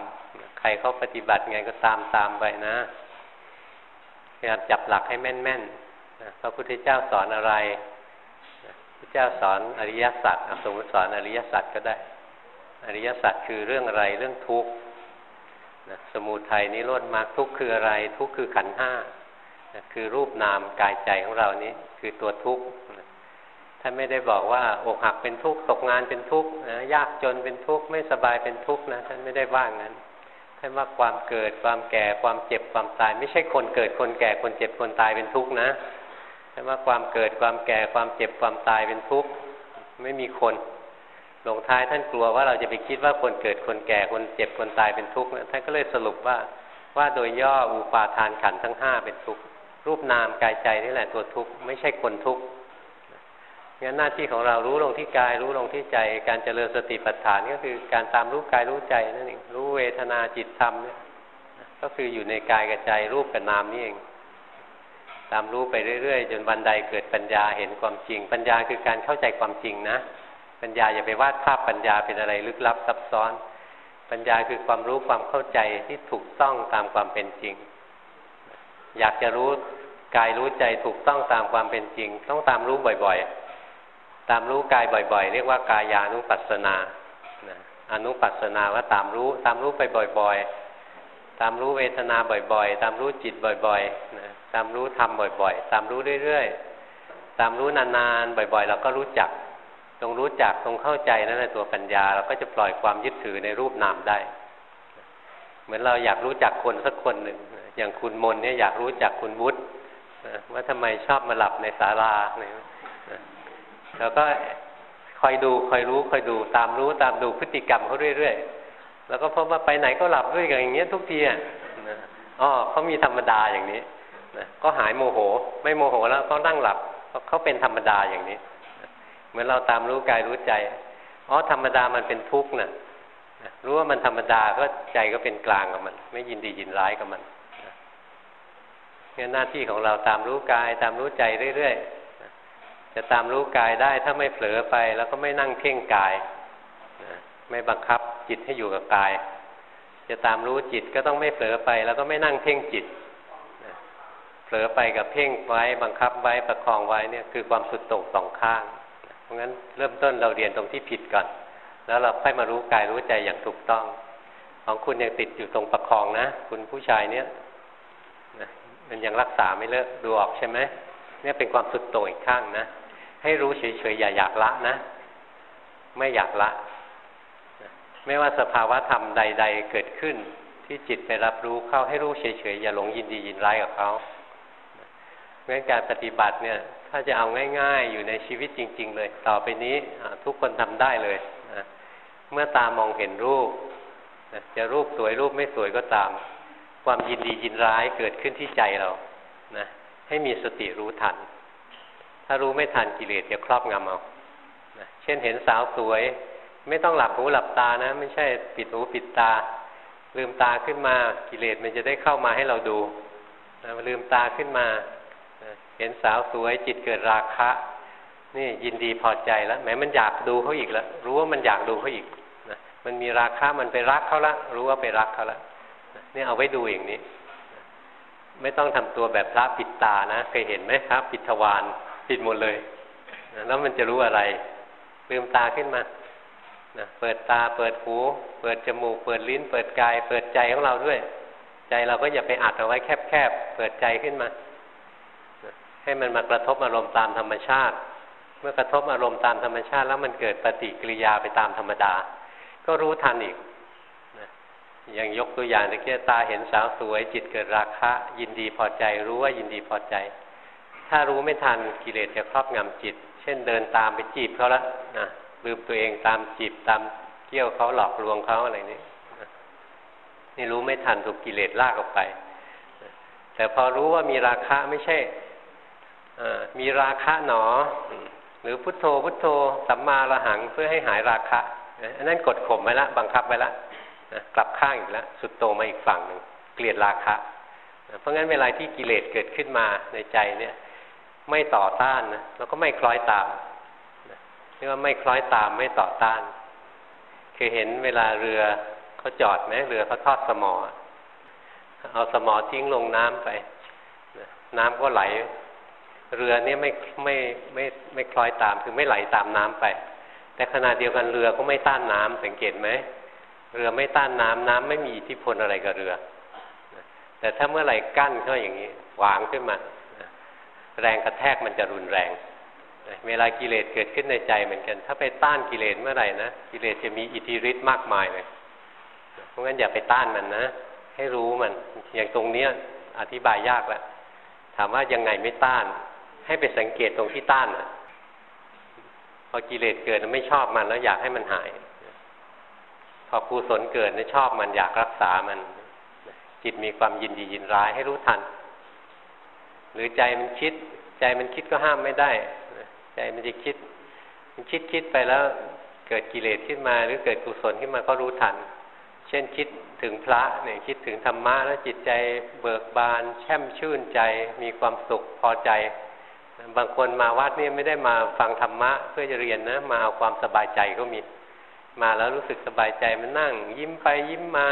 ใครเขาปฏิบัติไงก็ตามตามไปนะพยายามจับหลักให้แม่นๆ พระพุทธเจ้าสอนอะไรพระเจ้าสอนอริยสัจสมมติสอนอริยสัจก็ได้ อริยสัจคือเรื่องอะไรเรื่องทุกข์สมุทัยนิโรธมรรคทุกข์คืออะไร ทุกข์คือขันห้าคือรูปนามกายใจของเรานี้คือตัวทุกข์ท่านไม่ได้บอกว่าอกหักเป็นทุกข์ตกงานเป็นทุกข์นะยากจนเป็นทุกข์ไม่สบายเป็นทุกข์นะท่านไม่ได้ว่างั้นท่านว่าความเกิดความแก่ความเจ็บความตาย ไม่ใช่คนเกิดคนแก่คนเจ็บคนตายเป็นทุกข์นะ ท่ว่าความเกิดความแก่ความเจ็บความตายเป็นทุกข์ไม่มีคนหลงท้ายท่านกลัวว่าเราจะไปคิดว่าคนเกิดคนแก่คนเจ็บคนตายเป็นทุกข์ท่านก็เลยสรุปว่าว่าโดยย่ออุปาทานขันทั้งห้าเป็นทุกข์รูปนามกายใจนี่แหละตัวทุกข์ไม่ใช่คนทุกข์งั้นหน้าที่ของเรารู้ลงที่กาย รู้ลงที่ใจ การเจริญสติปัฏฐานก็คือการตามรู้กายรู้ใจนั่นเองรู้เวทนาจิตธรรมเนี่ยก็คืออยู่ในกายกับใจรูปกับนามนี่เอง ตามรู้ไปเรื่อยๆ จนวันใดเกิดปัญญาเห็นความจริง ปัญญาคือการเข้าใจความจริงนะ ปัญญาอย่าไปวาดภาพปัญญาเป็นอะไรลึกลับซับซ้อน ปัญญาคือความรู้ความเข้าใจที่ถูกต้องตามความเป็นจริง อยากจะรู้กายรู้ใจถูกต้องตามความเป็นจริง ต้องตามรู้บ่อยๆ ตามรู้กายบ่อยๆ เรียกว่ากายานุปัสสนาอนุปัสสนาว่าตามรู้ ตามรู้ไปบ่อย ๆ ตามรู้เวทนาบ่อย ๆ ตามรู้จิตบ่อยๆนะ ตามรู้ธรรมบ่อยๆ ตามรู้เรื่อยๆ ตามรู้นานๆ บ่อยๆ เราก็รู้จัก ตรงรู้จักตรงเข้าใจนั่นแหละตัวปัญญา เราก็จะปล่อยความยึดถือในรูปนามได้ เหมือนเราอยากรู้จักคนสักคนหนึ่ง อย่างคุณมนเนี่ยอยากรู้จักคุณวุฒิว่าทำไมชอบมาหลับในศาลาเนี่ยเราก็คอยดูคอยรู้คอยดูตามรู้ตามดูพฤติกรรมเขาเรื่อยๆ แล้วก็พบว่าไปไหนก็หลับด้วยกันอย่างเงี้ยทุกทีอะอ๋อเขามีธรรมดาอย่างนี้ นะก็หายโมโห ไม่โมโหแล้วก็นั่งหลับเขาเป็นธรรมดาอย่างนี้ เหมือนเราตามรู้กายรู้ใจอ๋อธรรมดามันเป็นทุกข์นะรู้ว่ามันธรรมดาก็ใจก็เป็นกลางกับมัน ไม่ยินดียินร้ายกับมันงั้นหน้าที่ของเราตามรู้กายตามรู้ใจเรื่อยๆจะตามรู้กายได้ถ้าไม่เผลอไป แล้วก็ไม่นั่งเพ่งกายไม่บังคับจิตให้อยู่กับกาย จะตามรู้จิตก็ต้องไม่เผลอไป แล้วก็ไม่นั่งเพ่งจิต เผลอไปกับเพ่งไว้บังคับไว้ประคองไว้เนี่ยคือความสุดโต่งสองข้าง เพราะงั้นเริ่มต้นเราเรียนตรงที่ผิดก่อน แล้วเราค่อยมารู้กายรู้ใจอย่างถูกต้อง ของคุณยังติดอยู่ตรงประคองนะ คุณผู้ชายเนี่ยมันยังรักษาไม่เลิกดูออกใช่ไหมเนี่ยเป็นความสุดโต่งอีกข้างนะให้รู้เฉยๆอย่าอยากละนะ ไม่อยากละ ไม่ว่าสภาวะธรรมใด ๆ เกิดขึ้นที่จิตไปรับรู้เข้าให้รู้เฉยๆอย่าหลงยินดียินร้ายกับเขา เพราะฉะนั้นการปฏิบัติเนี่ย ถ้าจะเอาง่าย ๆ อยู่ในชีวิตจริง ๆ เลย ต่อไปนี้ทุกคนทำได้เลยนะเมื่อตามองเห็นรูปจะรูปสวยรูปไม่สวยก็ตาม ความยินดียินร้ายเกิดขึ้นที่ใจเรานะให้มีสติรู้ทัน ถ้ารู้ไม่ทันกิเลสจะครอบงำเอานะเช่นเห็นสาวสวย ไม่ต้องหลับหูหลับตานะ ไม่ใช่ปิดหูปิดตา ลืมตาขึ้นมากิเลสมันจะได้เข้ามาให้เราดูนะลืมตาขึ้นมา เห็นสาวสวยจิตเกิดราคะ นี่ยินดีพอใจแล้วแม้มันอยากดูเขาอีกแล้วรู้ว่ามันอยากดูเขาอีกนะมันมีราคะมันไปรักเขาละรู้ว่าไปรักเขาละนี่เอาไว้ดูอย่างนี้ ไม่ต้องทำตัวแบบพระปิดตานะเคยเห็นไหมครับ ปิดทวารปิดหมดเลยแล้วมันจะรู้อะไรลืมตาขึ้นมานะเปิดตาเปิดหู เปิดจมูก เปิดลิ้น เปิดกาย เปิดใจของเราด้วย ใจเราก็อย่าไปอัดเอาไว้แคบๆเปิดใจขึ้นมา ให้มันมากระทบอารมณ์ตามธรรมชาติ เมื่อกระทบอารมณ์ตามธรรมชาติ แล้วมันเกิดปฏิกิริยาไปตามธรรมดา ก็รู้ทันอีกอย่างยกตัวอย่างตะเกียตาเห็นสาวสวย จิตเกิดราคะ ยินดีพอใจรู้ว่ายินดีพอใจ ถ้ารู้ไม่ทันกิเลสจะครอบงำจิต เช่นเดินตามไปจีบเขาละนะลืมตัวเองตามจีบตามเกี่ยวเขาหลอกลวงเขาอะไรนี้นี่รู้ไม่ทันถูกกิเลสลากออกไป แต่พอรู้ว่ามีราคะไม่ใช่ มีราคะหนอ หรือพุทโธพุทโธสัมมาระหังเพื่อให้หายราคะอันนั้นกดข่มไว้ละบังคับไว้ละกลับข้างอีกแล้วสุดโตมาอีกฝั่งหนึ่งเกลียดราคะ เพราะงั้นเวลาที่กิเลสเกิดขึ้นมาในใจเนี่ย ไม่ต่อต้านนะแล้วก็ไม่คล้อยตามเรียกว่าไม่คล้อยตามไม่ต่อต้านเคยเห็นเวลาเรือเขาจอดไหมเรือเขาทอดสมอ เอาสมอทิ้งลงน้ำไปน้ำก็ไหล เรือเนี่ยไม่ไม่ไม่ไม่คล้อยตามคือไม่ไหลตามน้ำไป แต่ขณะเดียวกันเรือก็ไม่ต้านน้ำสังเกตไหมเรือไม่ต้านน้ำน้ำไม่มีอิทธิพลอะไรกับเรือ แต่ถ้าเมื่อไหร่กั้นก็อย่างนี้วางขึ้นมาแรงกระแทกมันจะรุนแรงเวลากิเลสเกิดขึ้นในใจเหมือนกัน ถ้าไปต้านกิเลสเมื่อไหร่นะกิเลสจะมีอิทธิฤทธิ์มากมายเลยเพราะงั้นอย่าไปต้านมันนะ ให้รู้มัน อย่างตรงเนี้ยอธิบายยากแล้วถามว่ายังไงไม่ต้าน ให้ไปสังเกตตรงที่ต้านอะพอกิเลสเกิดไม่ชอบมันแล้วอยากให้มันหาย พอกุศลเกิดเนี่ยชอบมันอยากรักษามัน จิตมีความยินดียินร้ายให้รู้ทัน หรือใจมันคิด ใจมันคิดก็ห้ามไม่ได้ ใจมันจะคิด มันคิดคิดไปแล้ว เกิดกิเลสขึ้นมา หรือเกิดกุศลขึ้นมาก็รู้ทัน เช่นคิดถึงพระเนี่ยคิดถึงธรรมะแล้วจิตใจเบิกบาน แช่มชื่นใจมีความสุขพอใจ บางคนมาวัดนี่ไม่ได้มาฟังธรรมะเพื่อจะเรียนนะ มาเอาความสบายใจก็มี มาแล้วรู้สึกสบายใจมันนั่ง ยิ้มไปยิ้มมา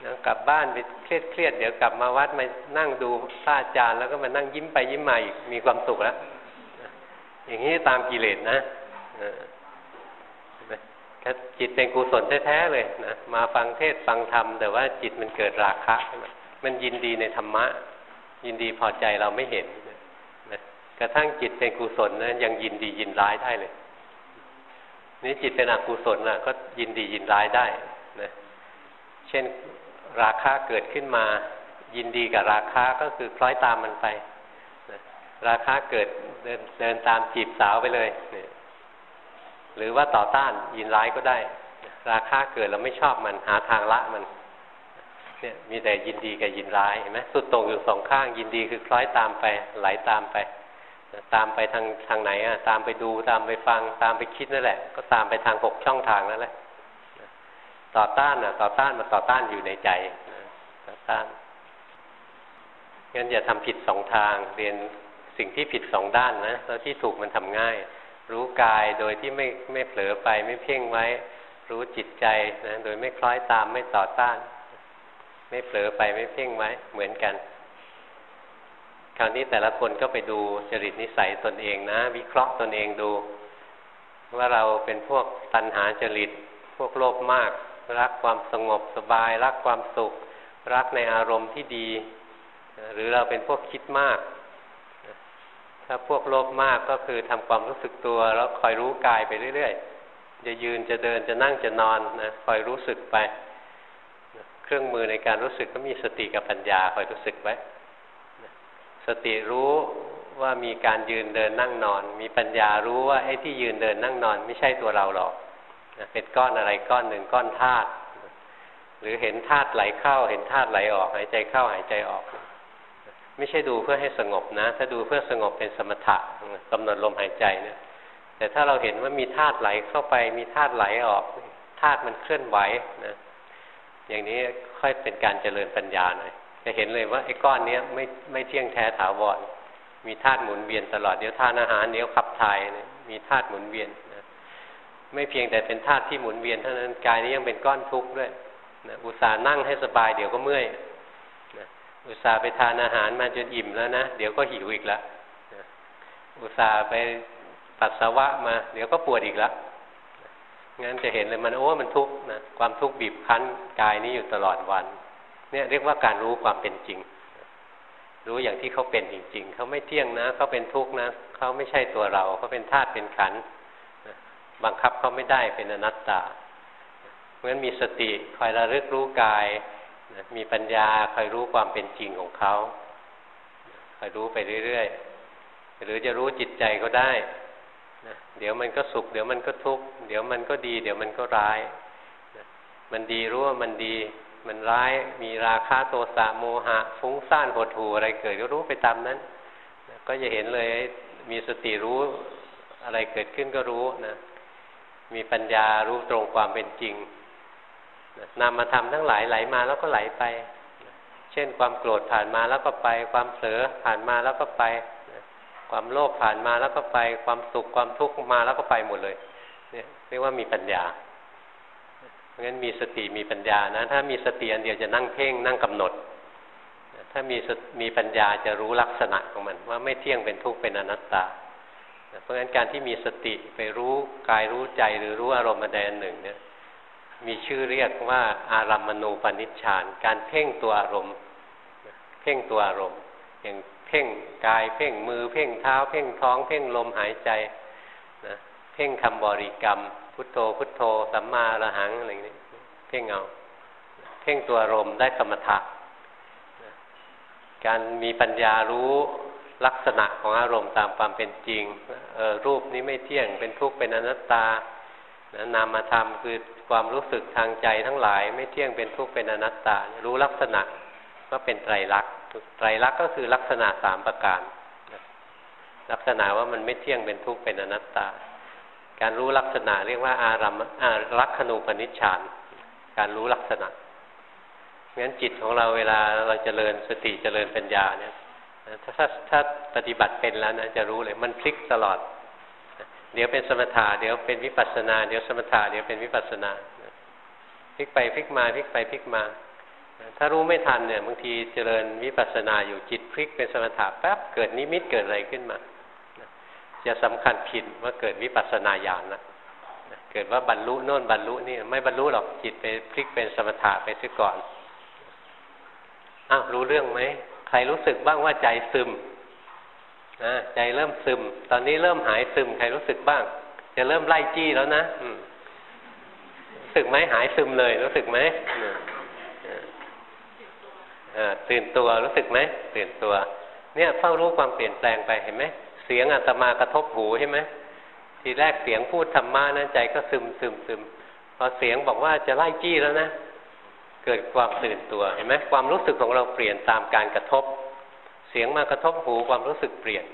แล้วกลับบ้านไปเครียดเครียดเดี๋ยวกลับมาวัดมานั่งดูพระอาจารย์แล้วก็มานั่งยิ้มไปยิ้มมาอีกมีความสุขแล้วอย่างนี้ตามกิเลสนะจิตเป็นกุศลแท้ๆเลยนะมาฟังเทศฟังธรรมแต่ว่าจิตมันเกิดราคะมามันยินดีในธรรมะ ยินดีพอใจเราไม่เห็นนะ กระทั่งจิตเป็นกุศลนะยังยินดียินร้ายได้เลยนี่จิตเป็นอกุศลนะก็ยินดียินร้ายได้นะเช่นราคะเกิดขึ้นมา ยินดีกับราคะก็คือคล้อยตามมันไปนะราคะเกิดเดินเดินตามจีบสาวไปเลยนี่ยหรือว่าต่อต้านยินร้ายก็ได้ ราคะเกิดเราไม่ชอบมันหาทางละมันเนี่ยมีแต่ยินดีกับยินร้ายเห็นไหมสุดตรงอยู่สองข้างยินดีคือคล้อยตามไปไหลตามไป ตามไปทางทางไหนอะ ตามไปดูตามไปฟังตามไปคิดนั่นแหละ ก็ตามไปทางหกช่องทางนั่นแหละต่อต้านอะ ต่อต้านมาต่อต้านอยู่ในใจต่อต้านงั้นอย่าทำผิดสองทางเรียนสิ่งที่ผิดสองด้านนะแล้วที่ถูกมันทำง่าย รู้กายโดยที่ไม่ไม่เผลอไปไม่เพ่งไว้ รู้จิตใจนะโดยไม่คล้อยตามไม่ต่อต้าน ไม่เผลอไปไม่เพ่งไว้เหมือนกัน ราวนี้แต่ละคนก็ไปดูจริตนิสัยตนเองนะ วิเคราะห์ตนเองดู ว่าเราเป็นพวกตัณหาจริต พวกโลภมาก รักความสงบสบาย รักความสุข รักในอารมณ์ที่ดี หรือเราเป็นพวกคิดมาก ถ้าพวกโลภมากก็คือทำความรู้สึกตัว แล้วคอยรู้กายไปเรื่อยๆ จะยืนจะเดินจะนั่งจะนอนนะคอยรู้สึกไป เครื่องมือในการรู้สึกก็มีสติกับปัญญาคอยรู้สึกไว้ สติรู้ว่ามีการยืนเดินนั่งนอน มีปัญญารู้ว่าไอ้ที่ยืนเดินนั่งนอน ไม่ใช่ตัวเราหรอกเป็นก้อนอะไรก้อนหนึ่งก้อนธาตุหรือเห็นธาตุไหลเข้า เห็นธาตุไหลออกหายใจเข้าหายใจออก ไม่ใช่ดูเพื่อให้สงบนะ ถ้าดูเพื่อสงบเป็นสมถะกำหนดลมหายใจเนี่ยแต่ถ้าเราเห็นว่ามีธาตุไหลเข้าไป มีธาตุไหลออกธาตุมันเคลื่อนไหวนะอย่างนี้ค่อยเป็นการเจริญปัญญาหน่อย จะเห็นเลยว่าไอ้ก้อนเนี้ยไม่ไม่เที่ยงแท้ถาวร มีธาตุหมุนเวียนตลอดเดี๋ยวธาตุอาหารเดี๋ยวขับถ่ายเนี่ยมีธาตุหมุนเวียนนะไม่เพียงแต่เป็นธาตุที่หมุนเวียนเท่านั้นกายนี้ยังเป็นก้อนทุกข์ด้วยนะอุตส่าห์นั่งให้สบายเดี๋ยวก็เมื่อยนะอุตส่าห์ไปทานอาหารมาจนอิ่มแล้วนะเดี๋ยวก็หิวอีกแล้วนะอุตส่าห์ไปปัสสาวะมาเดี๋ยวก็ปวดอีกแล้วงั้นจะเห็นเลยมันโอ้มันทุกข์นะความทุกข์บีบคั้นกายนี้อยู่ตลอดวัน เนี่ยเรียกว่าการรู้ความเป็นจริง รู้อย่างที่เขาเป็นจริง ๆ เขาไม่เที่ยงนะเขาเป็นทุกข์นะเขาไม่ใช่ตัวเราเขาเป็นธาตุเป็นขันบังคับเขาไม่ได้เป็นอนัตตาเพราะฉะนั้นมีสติคอยระลึกรู้กายมีปัญญาคอยรู้ความเป็นจริงของเขาคอยรู้ไปเรื่อยๆหรือจะรู้จิตใจก็ได้นะเดี๋ยวมันก็สุข เดี๋ยวมันก็ทุกข์เดี๋ยวมันก็ดี เดี๋ยวมันก็ร้ายนะมันดีรู้ว่ามันดี มันร้ายมีราคะโทสะโมหะ ฟุ้งซ่านหดหู่อะไรเกิดก็รู้ไปตามนั้น ก็จะเห็นเลยมีสติรู้อะไรเกิดขึ้นก็รู้นะ มีปัญญารู้ตรงความเป็นจริงนำมาทำทั้งหลายไหลมาแล้วก็ไหลไป เช่นความโกรธผ่านมาแล้วก็ไป ความเผลอผ่านมาแล้วก็ไป ความโลภผ่านมาแล้วก็ไป ความสุขความทุกข์มาแล้วก็ไปหมดเลย เนี่ยเรียกว่ามีปัญญา ราะงั้นมีสติมีปัญญานะ ถ้ามีสติอันเดียวจะนั่งเพ่งนั่งกำหนด ถ้ามีมีปัญญาจะรู้ลักษณะของมัน ว่าไม่เที่ยงเป็นทุกข์เป็นอนัตตา เพราะงั้นการที่มีสติไปรู้กายรู้ใจหรือรู้อารมณ์ใดอันหนึ่งเนี่ยมีชื่อเรียกว่าอารัมมณูปนิชฌาน การเพ่งตัวอารมณ์ เพ่งตัวอารมณ์ อย่างเพ่งกายเพ่งมือ เพ่งเท้า เพ่งท้อง เพ่งลมหายใจนะเพ่งคำบริกรรม พุทโธ พุทโธ สัมมาระหังอะไรอย่างนี้เพ่งเอาเพ่งตัวอารมณ์ได้สมถะการมีปัญญารู้ลักษณะของอารมณ์ตามความเป็นจริงออรูปนี้ไม่เที่ยงเป็นทุกข์เป็นอนัตตานามธรรมคือความรู้สึกทางใจทั้งหลาย ไม่เที่ยงเป็นทุกข์เป็นอนัตตา รู้ลักษณะก็เป็นไตรลักษณ์ไตรลักษณ์ก็คือลักษณะสามประการ ลักษณะว่ามันไม่เที่ยงเป็นทุกข์เป็นอนัตตา การรู้ลักษณะเรียกว่าอารัมอารักขณูปนิชฌาน การรู้ลักษณะงั้นจิตของเราเวลาเราจเจริญสติเจริญปัญญาเนี่ยถ้าถ้าปฏิบัติเป็นแล้วนะจะรู้เลยมันพลิกตลอด เดี๋ยวเป็นสมถะเดี๋ยวเป็นวิปัสสนา เดี๋ยวสมถะเดี๋ยวเป็นวิปัสสนาพลิกไปพลิกมาพลิกไปพลิกมา ถ้ารู้ไม่ทันเนี่ยบางทีเจริญวิปัสสนาอยู่จิตพลิกเป็นสมถะแป๊บเกิดนิมิตเกิดอะไรขึ้นมา จะสำคัญผิดว่าเกิดวิปัสสนาญาณนะเกิดว่าบรรลุโน่นบรรลุนี่ไม่บรรลุหรอกจิตไปพลิกเป็นสมถะไปซะก่อนอ้าวรู้เรื่องไหมใครรู้สึกบ้างว่าใจซึมนะใจเริ่มซึม ตอนนี้เริ่มหายซึม ใครรู้สึกบ้าง จะเริ่มไล่จี้แล้วนะรู้สึกไหมหายซึมเลย รู้สึกไหมตื่นตัวรู้สึกไหมตื่นตัว เนี่ยเฝ้ารู้ความเปลี่ยนแปลงไปเห็นไหม สียงอาตมากระทบหูใช่ไหมทีแรกเสียงพูดธรรมะนะใจก็ซึมซึมซึมพอเสียงบอกว่าจะไล่จี้แล้วนะ เกิดความตื่นตัวเห็นไหมความรู้สึกของเราเปลี่ยนตามการกระทบ เสียงมากระทบหูความรู้สึกเปลี่ยน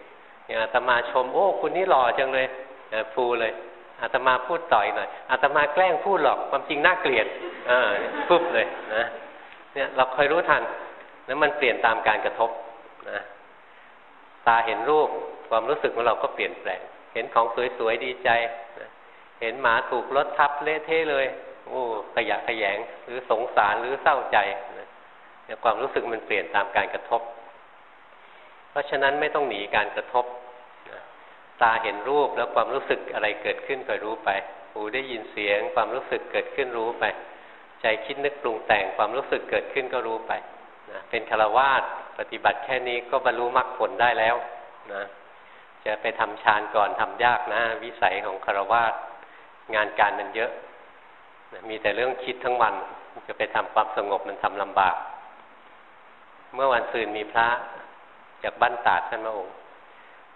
อย่างอาตมาชม โอ้คุณนี่หล่อจังเลยฟูเลยอาตมาพูดต่อยหน่อยอาตมาแกล้งพูดหรอกความจริงน่าเกลียดอ่าปุ๊บเลยนะเนี่ยเราคอยรู้ทันแล้วมันเปลี่ยนตามการกระทบนะตาเห็นรูป ความรู้สึกของเราก็เปลี่ยนแปลง เห็นของสวยๆดีใจ เห็นหมาถูกรถทับเละเทะเลย โอ้ขยะขยง หรือสงสารหรือเศร้าใจเนี่ยความรู้สึกมันเปลี่ยนตามการกระทบ เพราะฉะนั้นไม่ต้องหนีการกระทบ ตาเห็นรูปแล้วความรู้สึกอะไรเกิดขึ้นก็รู้ไป หูได้ยินเสียง ความรู้สึกเกิดขึ้นรู้ไป ใจคิดนึกปรุงแต่งความรู้สึกเกิดขึ้นก็รู้ไปนะเป็นคารวาสปฏิบัติแค่นี้ก็บรรลุมรรคผลได้แล้วนะ จะไปทำฌานก่อนทำยากนะ วิสัยของคารวาสงานการมันเยอะ มีแต่เรื่องคิดทั้งวัน จะไปทำความสงบมันทำลำบาก เมื่อวันซืนมีพระจากบ้านตาดท่านมาองค์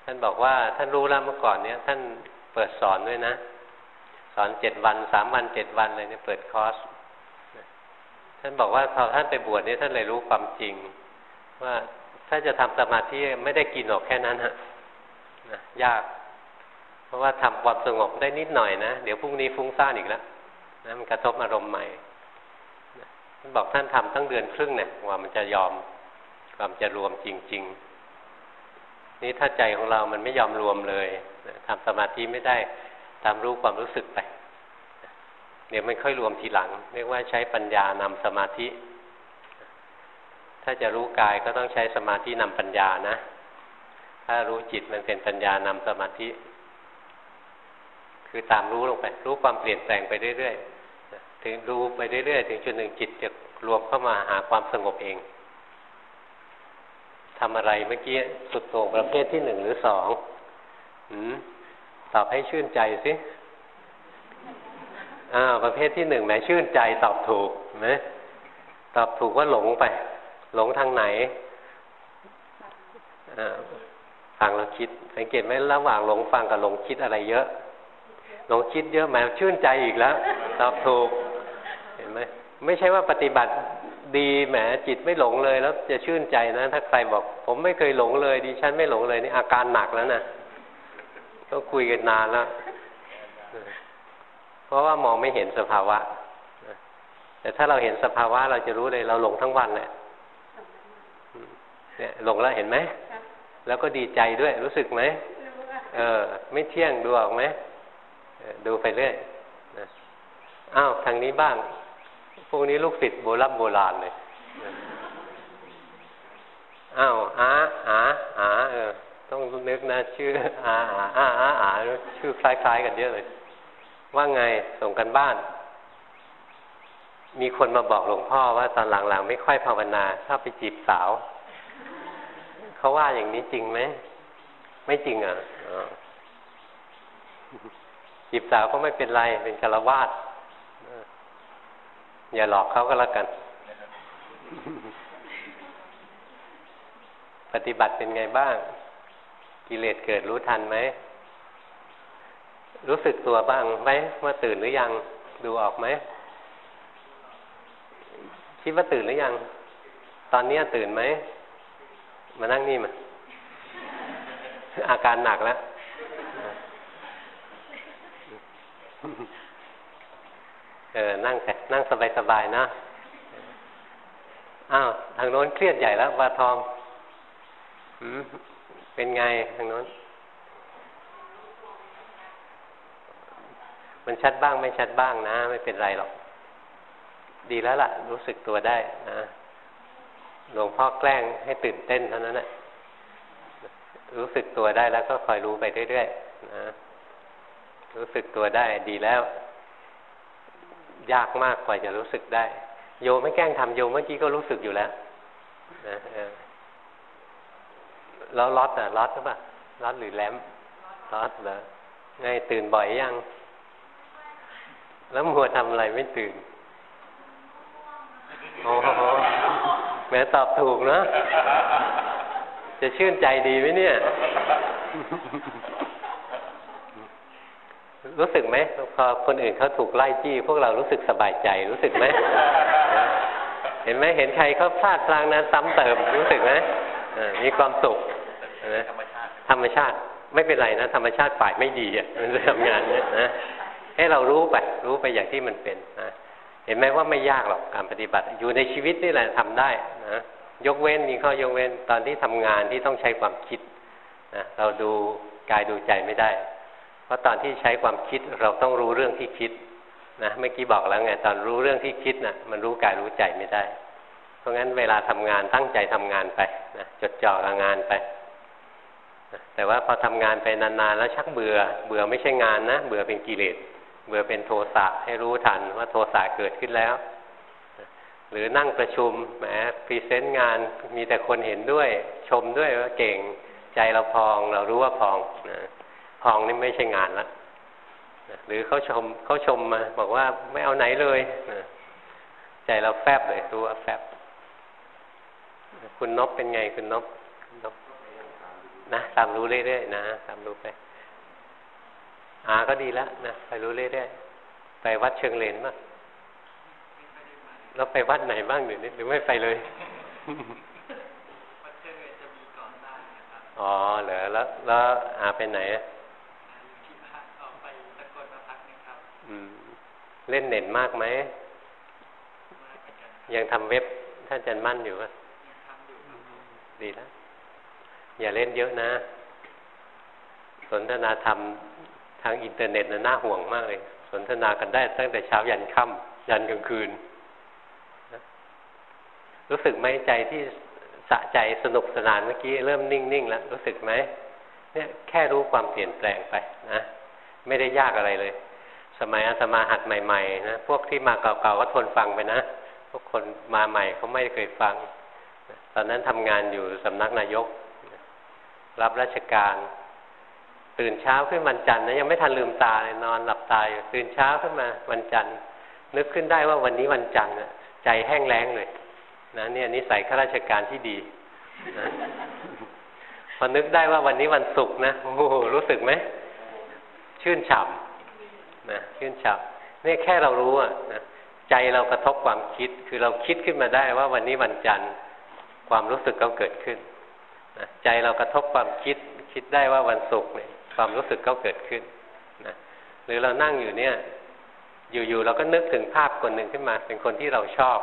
ท่านบอกว่าท่านรู้แล้วเมื่อก่อนเนี้ยท่านเปิดสอนด้วยนะ สอนเจ็ดวันสามวันเจ็ดวันเลยเนี่ยเปิดคอร์สท่านบอกว่าพอท่านไปบวชเนี่ยท่านเลยรู้ความจริง ว่าถ้าจะทำสมาธิไม่ได้กินหรอกแค่นั้นฮะ ยาก เพราะว่าทำความสงบได้นิดหน่อยนะ เดี๋ยวพรุ่งนี้ฟุ้งซ่านอีกแล้วนะมันกระทบอารมณ์ใหม่ท่านบอกท่านทำตั้งเดือนครึ่งเนี่ยว่ามันจะยอมความจะรวมจริง ๆ นี่ถ้าใจของเรามันไม่ยอมรวมเลยทำสมาธิไม่ได้ตามรู้ความรู้สึกไปเดี๋ยวมันค่อยรวมทีหลัง เรียกว่าใช้ปัญญานำสมาธิ ถ้าจะรู้กายก็ต้องใช้สมาธินำปัญญานะ ถ้ารู้จิตมันเป็นปัญญานำสมาธิ คือตามรู้ลงไป รู้ความเปลี่ยนแปลงไปเรื่อยๆ ถึงดูไปเรื่อยๆ ถึงจุดหนึ่งจิตจะรวมเข้ามาหาความสงบเองทำอะไรเมื่อกี้สุดโต่งประเภทที่หนึ่งหรือสองตอบให้ชื่นใจสิอ่าประเภทที่หนึ่งไหมชื่นใจตอบถูกไหมตอบถูกว่าหลงไป หลงทางไหน ฟังเราคิด สังเกตไหมระหว่างหลงฟังกับหลงคิดอะไรเยอะ หลงคิดเยอะแหมชื่นใจอีกแล้วตอบถูก เห็นไหมไม่ใช่ว่าปฏิบัติดีแหมจิตไม่หลงเลยแล้วจะชื่นใจนะ ถ้าใครบอก ผมไม่เคยหลงเลยดิฉันไม่หลงเลยนี่อาการหนักแล้วนะต้องคุยกันนานแล้วเพราะว่ามองไม่เห็นสภาวะแต่ถ้าเราเห็นสภาวะเราจะรู้เลย เราหลงทั้งวันแหละเนี่ยหลงแล้วเห็นไหม แล้วก็ดีใจด้วยรู้สึกไหมเออ ไม่เที่ยงดูออกไหมดูไปเรื่อยนะอ้าวทางนี้บ้าง พวกนี้ลูกศิษย์โบราณโบราณเลยอ้าวอาอาอาเออ ต้องนึกนะชื่ออาอาอาอาอาชื่อคล้ายๆกันเยอะเลย ว่าไงส่งกันบ้าน มีคนมาบอกหลวงพ่อว่าตอนหลังๆ ไม่ค่อยภาวนาชอบไปจีบสาว เขาว่าอย่างนี้จริงไหม ไม่จริงอะจีบสาวก็ไม่เป็นไรเป็นคารวาสอย่าหลอกเขาก็แล้วกัน ปฏิบัติเป็นไงบ้าง กิเลสเกิดรู้ทันไหม รู้สึกตัวบ้างไหมว่าตื่นหรือยัง ดูออกไหมคิดว่าตื่นหรือยัง ตอนนี้ตื่นไหม มานั่งนี่มา อาการหนักแล้ว เออ นั่งแต่นั่งสบายๆนะ อ้าว ทางโน้นเครียดใหญ่แล้ววาทองอืมเป็นไงทางโน้น มันชัดบ้างไม่ชัดบ้างนะ ไม่เป็นไรหรอก ดีแล้วล่ะ รู้สึกตัวได้นะ หลวงพ่อแกล้งให้ตื่นเต้นเท่านั้นแหละรู้สึกตัวได้แล้วก็คอยรู้ไปเรื่อยๆนะรู้สึกตัวได้ดีแล้ว ยากมากกว่าจะรู้สึกได้ โยไม่แกล้งทำโยเมื่อกี้ก็รู้สึกอยู่แล้วนะแล้วล็อตอะล็อตหรือเปล่าล็อตหรือแลมล็อตเหรอไงตื่นบ่อยยัง แล้วมัวทำอะไรไม่ตื่นโอ้โห แม้ตอบถูกเนาะจะชื่นใจดีไหมเนี่ย รู้สึกไหมพอคนอื่นเขาถูกไล่จี้ พวกเรารู้สึกสบายใจรู้สึกไหมเห็นไหมเห็นใครเขาพลาดพลางนั้นซ้ำเติมรู้สึกไหมมีความสุขธรรมชาติธรรมชาติไม่เป็นไรนะ ธรรมชาติฝ่ายไม่ดีอะมันจะทำงานเนี้ยนะให้เรารู้ไปรู้ไปอย่างที่มันเป็นนะเห็นไหมว่าไม่ยากหรอกการปฏิบัติ อยู่ในชีวิตนี่แหละทำได้ นะยกเว้นมีข้อยกเว้นตอนที่ทำงานที่ต้องใช้ความคิดนะเราดูกายดูใจไม่ได้ เพราะตอนที่ใช้ความคิดเราต้องรู้เรื่องที่คิดนะเมื่อกี้บอกแล้วไงตอนรู้เรื่องที่คิดนะ่ะ มันรู้กายรู้ใจไม่ได้ เพราะงั้นเวลาทำงานตั้งใจทำงานไปนะจดจ่อกับงานไปนะแต่ว่าพอทำงานไปนานๆแล้วชักเบื่อ เบื่อไม่ใช่งานนะเบื่อเป็นกิเลสเบื่อเป็นโทสะให้รู้ทันว่าโทสะเกิดขึ้นแล้ว หรือนั่งประชุมแหมพรีเซนต์งานมีแต่คนเห็นด้วย ชมด้วยว่าเก่งใจเราพอง เรารู้ว่าพองนะพองนี่ไม่ใช่งานละหรือเขาชมเขาชมมาบอกว่าไม่เอาไหนเลยนะใจเราแฟบเลยรู้ว่าแฟบ คุณนบเป็นไงคุณนบนบนะตามรู้เรื่อยๆนะตามรู้ไปอาก็ดีแล้วนะไปรู้เรื่อยๆไปวัดเชิงเลนมั้ง แล้วไปวัดไหนบ้างเดี๋ยวนี้หรือไม่ไปเลยวัดเชิงเลนจะมีก่อนได้นะครับอ๋อเหรอแล้วแล้วอาไปไหนอะที่พักออกไปตะกนมาพักนึงครับอืมเล่นเน็ตมากไหม ยังทำเว็บท่านจันมั่นอยู่ปะดีแล้ว อย่าเล่นเยอะนะ สนทนาธรรมทางอินเทอร์เน็ตน่ะน่าห่วงมากเลย สนทนากันได้ตั้งแต่เช้ายันค่ำยันกลางคืน รู้สึกไหมใจที่สะใจสนุกสนานเมื่อกี้เริ่มนิ่งๆแล้วรู้สึกไหมเนี่ยแค่รู้ความเปลี่ยนแปลงไปนะไม่ได้ยากอะไรเลย สมัยอาตมาหัดใหม่ๆนะพวกที่มาเก่าๆก็ทนฟังไปนะพวกคนมาใหม่เขาไม่เคยฟัง ตอนนั้นทำงานอยู่สำนักนายก รับราชการ ตื่นเช้าขึ้นวันจันทร์นะยังไม่ทันลืมตาเลยนอนหลับตาอยู่ตื่นเช้าขึ้นมาวันจันทร์นึกขึ้นได้ว่าวันนี้วันจันทร์ใจแห้งแล้งเลย นะเนี่ยนิสัยข้าราชการที่ดีนะพอนึกได้ว่าวันนี้วันศุกร์นะโอ้โหรู้สึกไหมชื่นฉ่ำนะชื่นฉ่ำเนี่ยแค่เรารู้อะนะใจเรากระทบความคิด คือเราคิดขึ้นมาได้ว่าวันนี้วันจันทร์ ความรู้สึกก็เกิดขึ้นนะใจเรากระทบความคิด คิดได้ว่าวันศุกร์เนี่ย ความรู้สึกก็เกิดขึ้นนะหรือเรานั่งอยู่เนี่ย อยู่ๆเราก็นึกถึงภาพคนหนึ่งขึ้นมา เป็นคนที่เราชอบ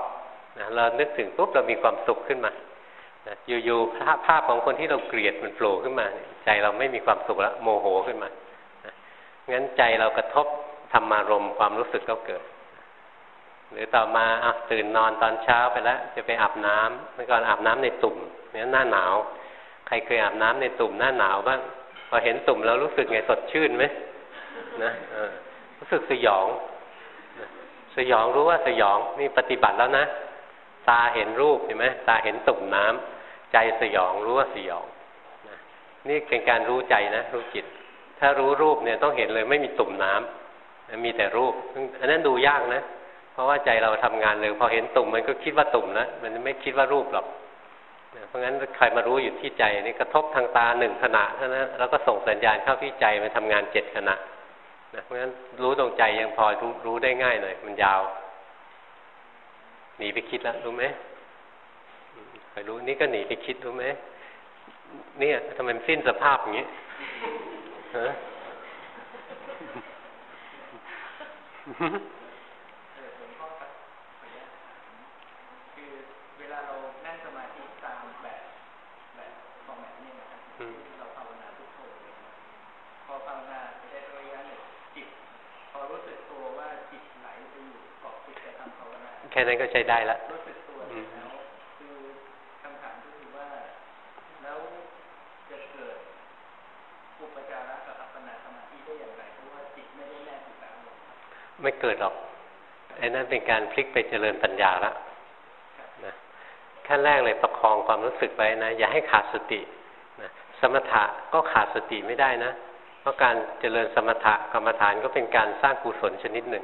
นะเรานึกถึงปุ๊บเรามีความสุขขึ้นมานะอยู่ๆภาพภาพของคนที่เราเกลียดมันโผล่ขึ้นมา ใจเราไม่มีความสุขแล้วโมโหขึ้นมานะงั้นใจเรากระทบธรรมารมความรู้สึกก็เกิด หรือต่อมาอะตื่นนอนตอนเช้าไปแล้ว จะไปอาบน้ำเมื่อก่อนอาบน้ำในตุ่มเนี่ยหน้าหนาว ใครเคยอาบน้ำในตุ่มหน้าหนาวบ้างพอเห็นตุ่มแล้วรู้สึกไงสดชื่นไหมนะรู้สึกสยอง สยองรู้ว่าสยองนี่ปฏิบัติแล้วนะ ตาเห็นรูปเห็นไหมตาเห็นตุ่มน้ำใจสยองรู้ว่าสยองนี่เป็นการรู้ใจนะ รู้จิต ถ้ารู้รูปเนี่ยต้องเห็นเลยไม่มีตุ่มน้ำมีแต่รูป อันนั้นดูยากนะ เพราะว่าใจเราทำงานเลยพอเห็นตุ่มมันก็คิดว่าตุ่มนะมันไม่คิดว่ารูปหรอกเพราะงั้นใครมารู้อยู่ที่ใจนี่กระทบทางตาหนึ่งขณะเท่านั้นแล้วก็ส่งสัญญาณเข้าที่ใจมันทำงานเจ็ดขณะเพราะฉะนั้นรู้ตรงใจยังพอรู้รู้ได้ง่ายหน่อยมันยาว หนีไปคิดแล้วรู้ไหมไปรู้นี่ก็หนีไปคิดรู้ไหมเนี่ยทำไมสิ้นสภาพอย่างนี้ฮะ ค่นั้นก็ใช้ได้แล้วไม่เกิดหรอกไอ้นั่นเป็นการพลิกไปเจริญปัญญาละนะขั้นแรกเลยประคองความรู้สึกไว้นะ อย่าให้ขาดสตินะสมถะก็ขาดสติไม่ได้นะ เพราะการเจริญสมถะกรรมฐานก็เป็นการสร้างกุศลชนิดหนึ่ง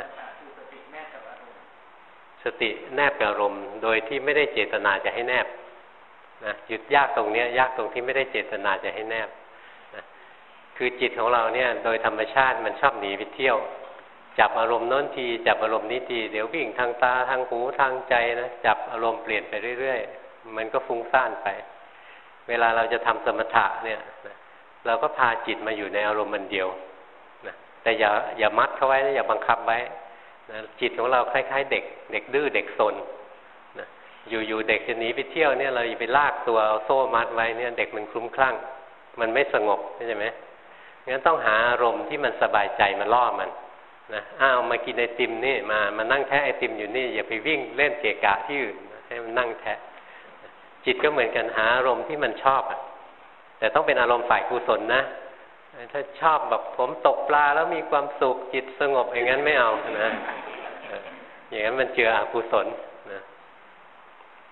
นะ สติแนบกับอารมณ์โดยที่ไม่ได้เจตนาจะให้แนบนะหยุดยากตรงเนี้ย ยากตรงที่ไม่ได้เจตนาจะให้แนบนะคือจิตของเราเนี่ย โดยธรรมชาติมันชอบหนีไปเที่ยว จับอารมณ์โน้นที จับอารมณ์นี้ที เดี๋ยววิ่งทางตาทางหูทางใจนะจับอารมณ์เปลี่ยนไปเรื่อยๆ มันก็ฟุ้งซ่านไป เวลาเราจะทำสมถะเนี่ยเราก็พาจิตมาอยู่ในอารมณ์มันเดียวนะแต่อย่าอย่ามัดเข้าไว้นะอย่าบังคับไว้ นะจิตของเราคล้าย ๆ เด็ก เด็กดื้อเด็กซนนะอยู่ๆเด็กจะหนีไปเที่ยวเนี่ยเราอย่าไปลากตัวเอาโซ่มัดไว้เนี่ย เด็กมันคลุ้มคลั่ง มันไม่สงบใช่ไหมงั้นต้องหาอารมณ์ที่มันสบายใจมาล่อมันนะอ้าวมากินไอติมนี่มามานั่งแทะไอติมอยู่นี่อย่าไปวิ่งเล่นเกะกะที่อื่นให้มันนั่งแทะ จิตก็เหมือนกันหาอารมณ์ที่มันชอบอะแต่ต้องเป็นอารมณ์ฝ่ายกุศลนะ ถ้าชอบแบบผมตกปลาแล้วมีความสุขจิตสงบอย่างนั้นไม่เอานะอย่างนั้นมันเจืออกุศลนะ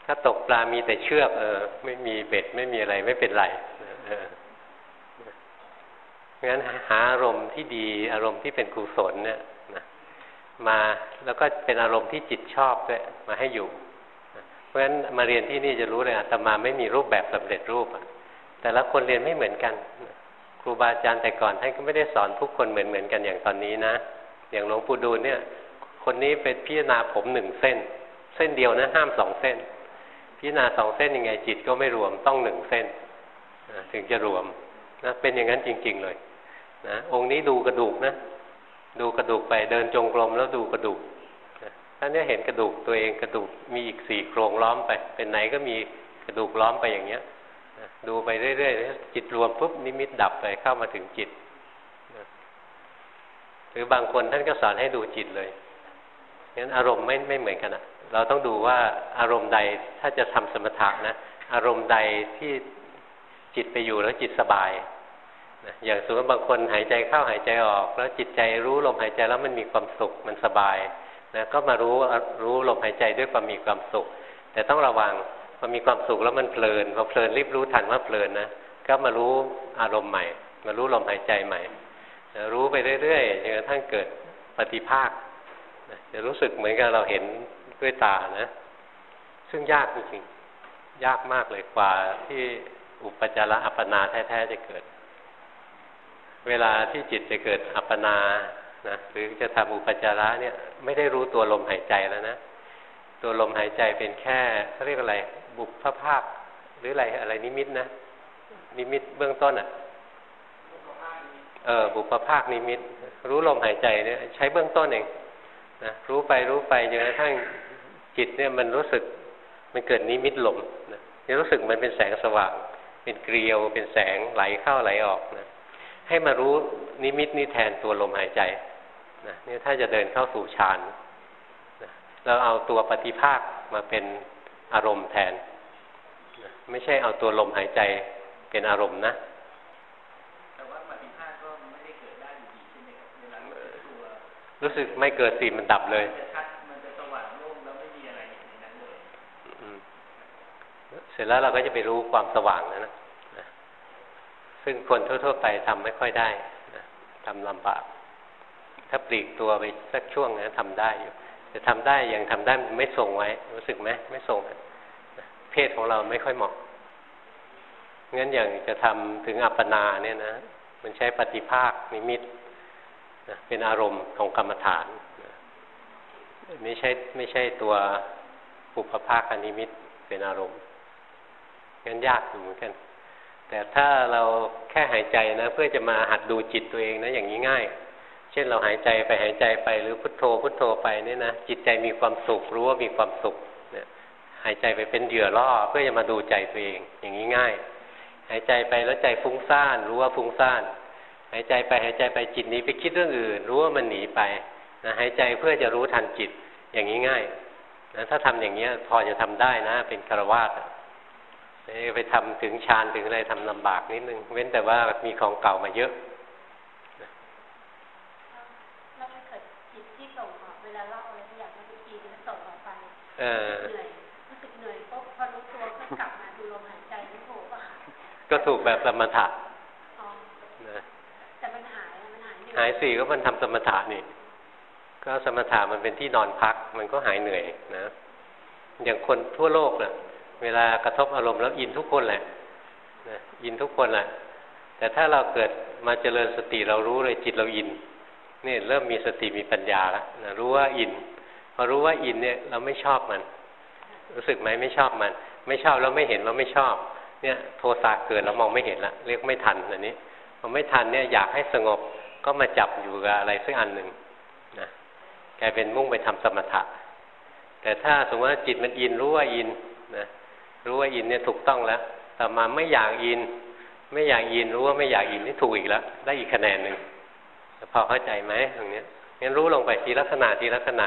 ถ้าตกปลามีแต่เชือกเออ ไม่มีเบ็ดไม่มีอะไรไม่เป็นไรเอองั้นหาอารมณ์ที่ดีอารมณ์ที่เป็นกุศลเนี่ยนะมาแล้วก็เป็นอารมณ์ที่จิตชอบด้วยมาให้อยู่ เพราะฉะนั้นมาเรียนที่นี่จะรู้เลยอาตมาไม่มีรูปแบบสำเร็จรูปแต่ละคนเรียนไม่เหมือนกัน ครูบาอาจารย์แต่ก่อนท่านก็ไม่ได้สอนทุกคนเหมือนเหมือนกันอย่างตอนนี้นะ อย่างหลวงปู่ดูลเนี่ย คนนี้เป็นพิจารณาผมหนึ่งเส้น เส้นเดียวนะห้ามสองเส้น พิจารณาสองเส้นยังไงจิตก็ไม่รวมต้องหนึ่งเส้นถึงจะรวมนะเป็นอย่างนั้นจริง ๆเลยนะองค์นี้ดูกระดูกนะ ดูกระดูกไปเดินจงกรมแล้วดูกระดูกท่านนี้เห็นกระดูกตัวเองกระดูกมีอีกสี่โครงล้อมไป เป็นไหนก็มีกระดูกล้อมไปอย่างเงี้ย ดูไปเรื่อยๆจิตรวมปุ๊บนิมิตดับไปเข้ามาถึงจิตหรือบางคนท่านก็สอนให้ดูจิตเลยงั้นอารมณ์ไม่ไม่เหมือนกันอะเราต้องดูว่าอารมณ์ใดถ้าจะทำสมถะนะอารมณ์ใดที่จิตไปอยู่แล้วจิตสบายนะอย่างสมมติบางคนหายใจเข้าหายใจออก แล้วจิตใจรู้ลมหายใจแล้วมันมีความสุขมันสบายนะก็มารู้รู้ลมหายใจด้วยความมีความสุข แต่ต้องระวัง อมีความสุขแล้วมันเพลินพอเพลินรีบรู้ทันว่าเพลินนะก็มารู้อารมณ์ใหม่ มารู้ลมหายใจใหม่นะรู้ไปเรื่อยๆจนกระทั่งเกิดปฏิภาคนะจะรู้สึกเหมือนกับเราเห็นด้วยตานะ ซึ่งยากจริงๆยากมากเลยกว่าที่อุปจาระอัปปนาแท้ๆจะเกิด เวลาที่จิตจะเกิดอัปปนานะหรือจะทำอุปจาระเนี่ย ไม่ได้รู้ตัวลมหายใจแล้วนะ ตัวลมหายใจเป็นแค่เขาเรียกอะไร บุพภาพหรืออะไรอะไรนิมิตนะ นิมิตเบื้องต้นอะเออบุพภาคนิมิต รู้ลมหายใจเนี่ย ใช้เบื้องต้นเองนะรู้ไปรู้ไปจนกระทั่งจิตเนี่ยมันรู้สึกมันเกิดนิมิตลมนะรู้สึกมันเป็นแสงสว่าง เป็นเกลียวเป็นแสงไหลเข้าไหลออกนะให้มารู้นิมิตนี้แทนตัวลมหายใจนะนี่ถ้าจะเดินเข้าสู่ฌานนะเราเอาตัวปฏิภาคมาเป็น อารมณ์แทนนะไม่ใช่เอาตัวลมหายใจเป็นอารมณ์นะแต่ว่าปฏิภาคก็ไม่ได้เกิดได้อยู่ดีใช่ไหมครับเวลาตัวรู้สึกไม่เกิดสิมันดับเลยมันจะสว่างโล่งแล้วไม่มีอะไรในนั้นเลยเสร็จแล้วเราก็จะไปรู้ความสว่างนะนะซึ่งคนทั่ว ๆ ไปทำไม่ค่อยได้นะทำลำบาก ถ้าปลีกตัวไปสักช่วงนะทำได้อยู่ แต่ทำได้ยังทำได้ไม่ทรงไว้ รู้สึกไหมไม่ทรงเพศของเราไม่ค่อยเหมาะงั้นอย่างจะทำถึงอัปปนาเนี่ยนะ มันใช้ปฏิภาคนิมิตนะเป็นอารมณ์ของกรรมฐานไม่ใช่ไม่ใช่ตัวปุพภาคนิมิตเป็นอารมณ์งั้นยากอยู่เหมือนกัน แต่ถ้าเราแค่หายใจนะ เพื่อจะมาหัดดูจิตตัวเองนะอย่างนี้ง่าย เช่นเราหายใจไปหายใจไปหรือพุทโธ พุทโธไปเนี่ยนะจิตใจมีความสุขรู้ว่ามีความสุขเนี่ยหายใจไปเป็นเหยื่อล่อเพื่อจะมาดูใจตัวเอง อย่างนี้ง่าย หายใจไปแล้วใจฟุ้งซ่าน รู้ว่าฟุ้งซ่าน หายใจไปหายใจไปจิตนี้ไปคิดเรื่องอื่น รู้ว่ามันหนีไปนะหายใจเพื่อจะรู้ทันจิตอย่างนี้ง่ายนะถ้าทำอย่างเนี้ยพอจะทำได้นะ เป็นคารวาสไปทำถึงฌานถึงอะไรทำลำบากนิดนึงเว้นแต่ว่ามีของเก่ามาเยอะแล้วถ้าเกิดจิตที่ส่งเวลาล่อ เออเหนื่อยรู้สึกเหนื่อยพพอรู้ตัวก็กลับมาดูลมหายใจไม่โผล่ป่ะก็ถูกแบบสมถะแต่มันหายมันหายหายสี่ก็มันทำสมถะนี่ก็สมถะมันเป็นที่นอนพัก มันก็หายเหนื่อยนะ อย่างคนทั่วโลกเนะ่ะ เวลากระทบอารมณ์แล้วอินทุกคนแหละนะอินทุกคนแหละ แต่ถ้าเราเกิดมาเจริญสติเรารู้เลยจิตเราอินนี่เริ่มมีสติมีปัญญาแล้วนะรู้ว่าอิน พอรู้ว่าอินเนี่ยเราไม่ชอบมัน รู้สึกไหมไม่ชอบมัน ไม่ชอบแล้วไม่เห็นว่าไม่ชอบ เนี่ย โทสะเกิดแล้วมองไม่เห็นละเรียกไม่ทันอันนี้พอไม่ทันเนี่ยอยากให้สงบก็มาจับอยู่กับอะไรสักอันหนึ่งนะกลายเป็นมุ่งไปทำสมถะ แต่ถ้าสมมติว่าจิตมันอินรู้ว่าอินนะรู้ว่าอินเนี่ยถูกต้องแล้ว แต่มาไม่อยากอิน ไม่อยากอินรู้ว่าไม่อยากอินนี่ถูกอีกแล้ว ได้อีกคะแนนหนึ่งพอเข้าใจไหมตรงนี้งั้นรู้ลงไปทีละขณะทีละขณะ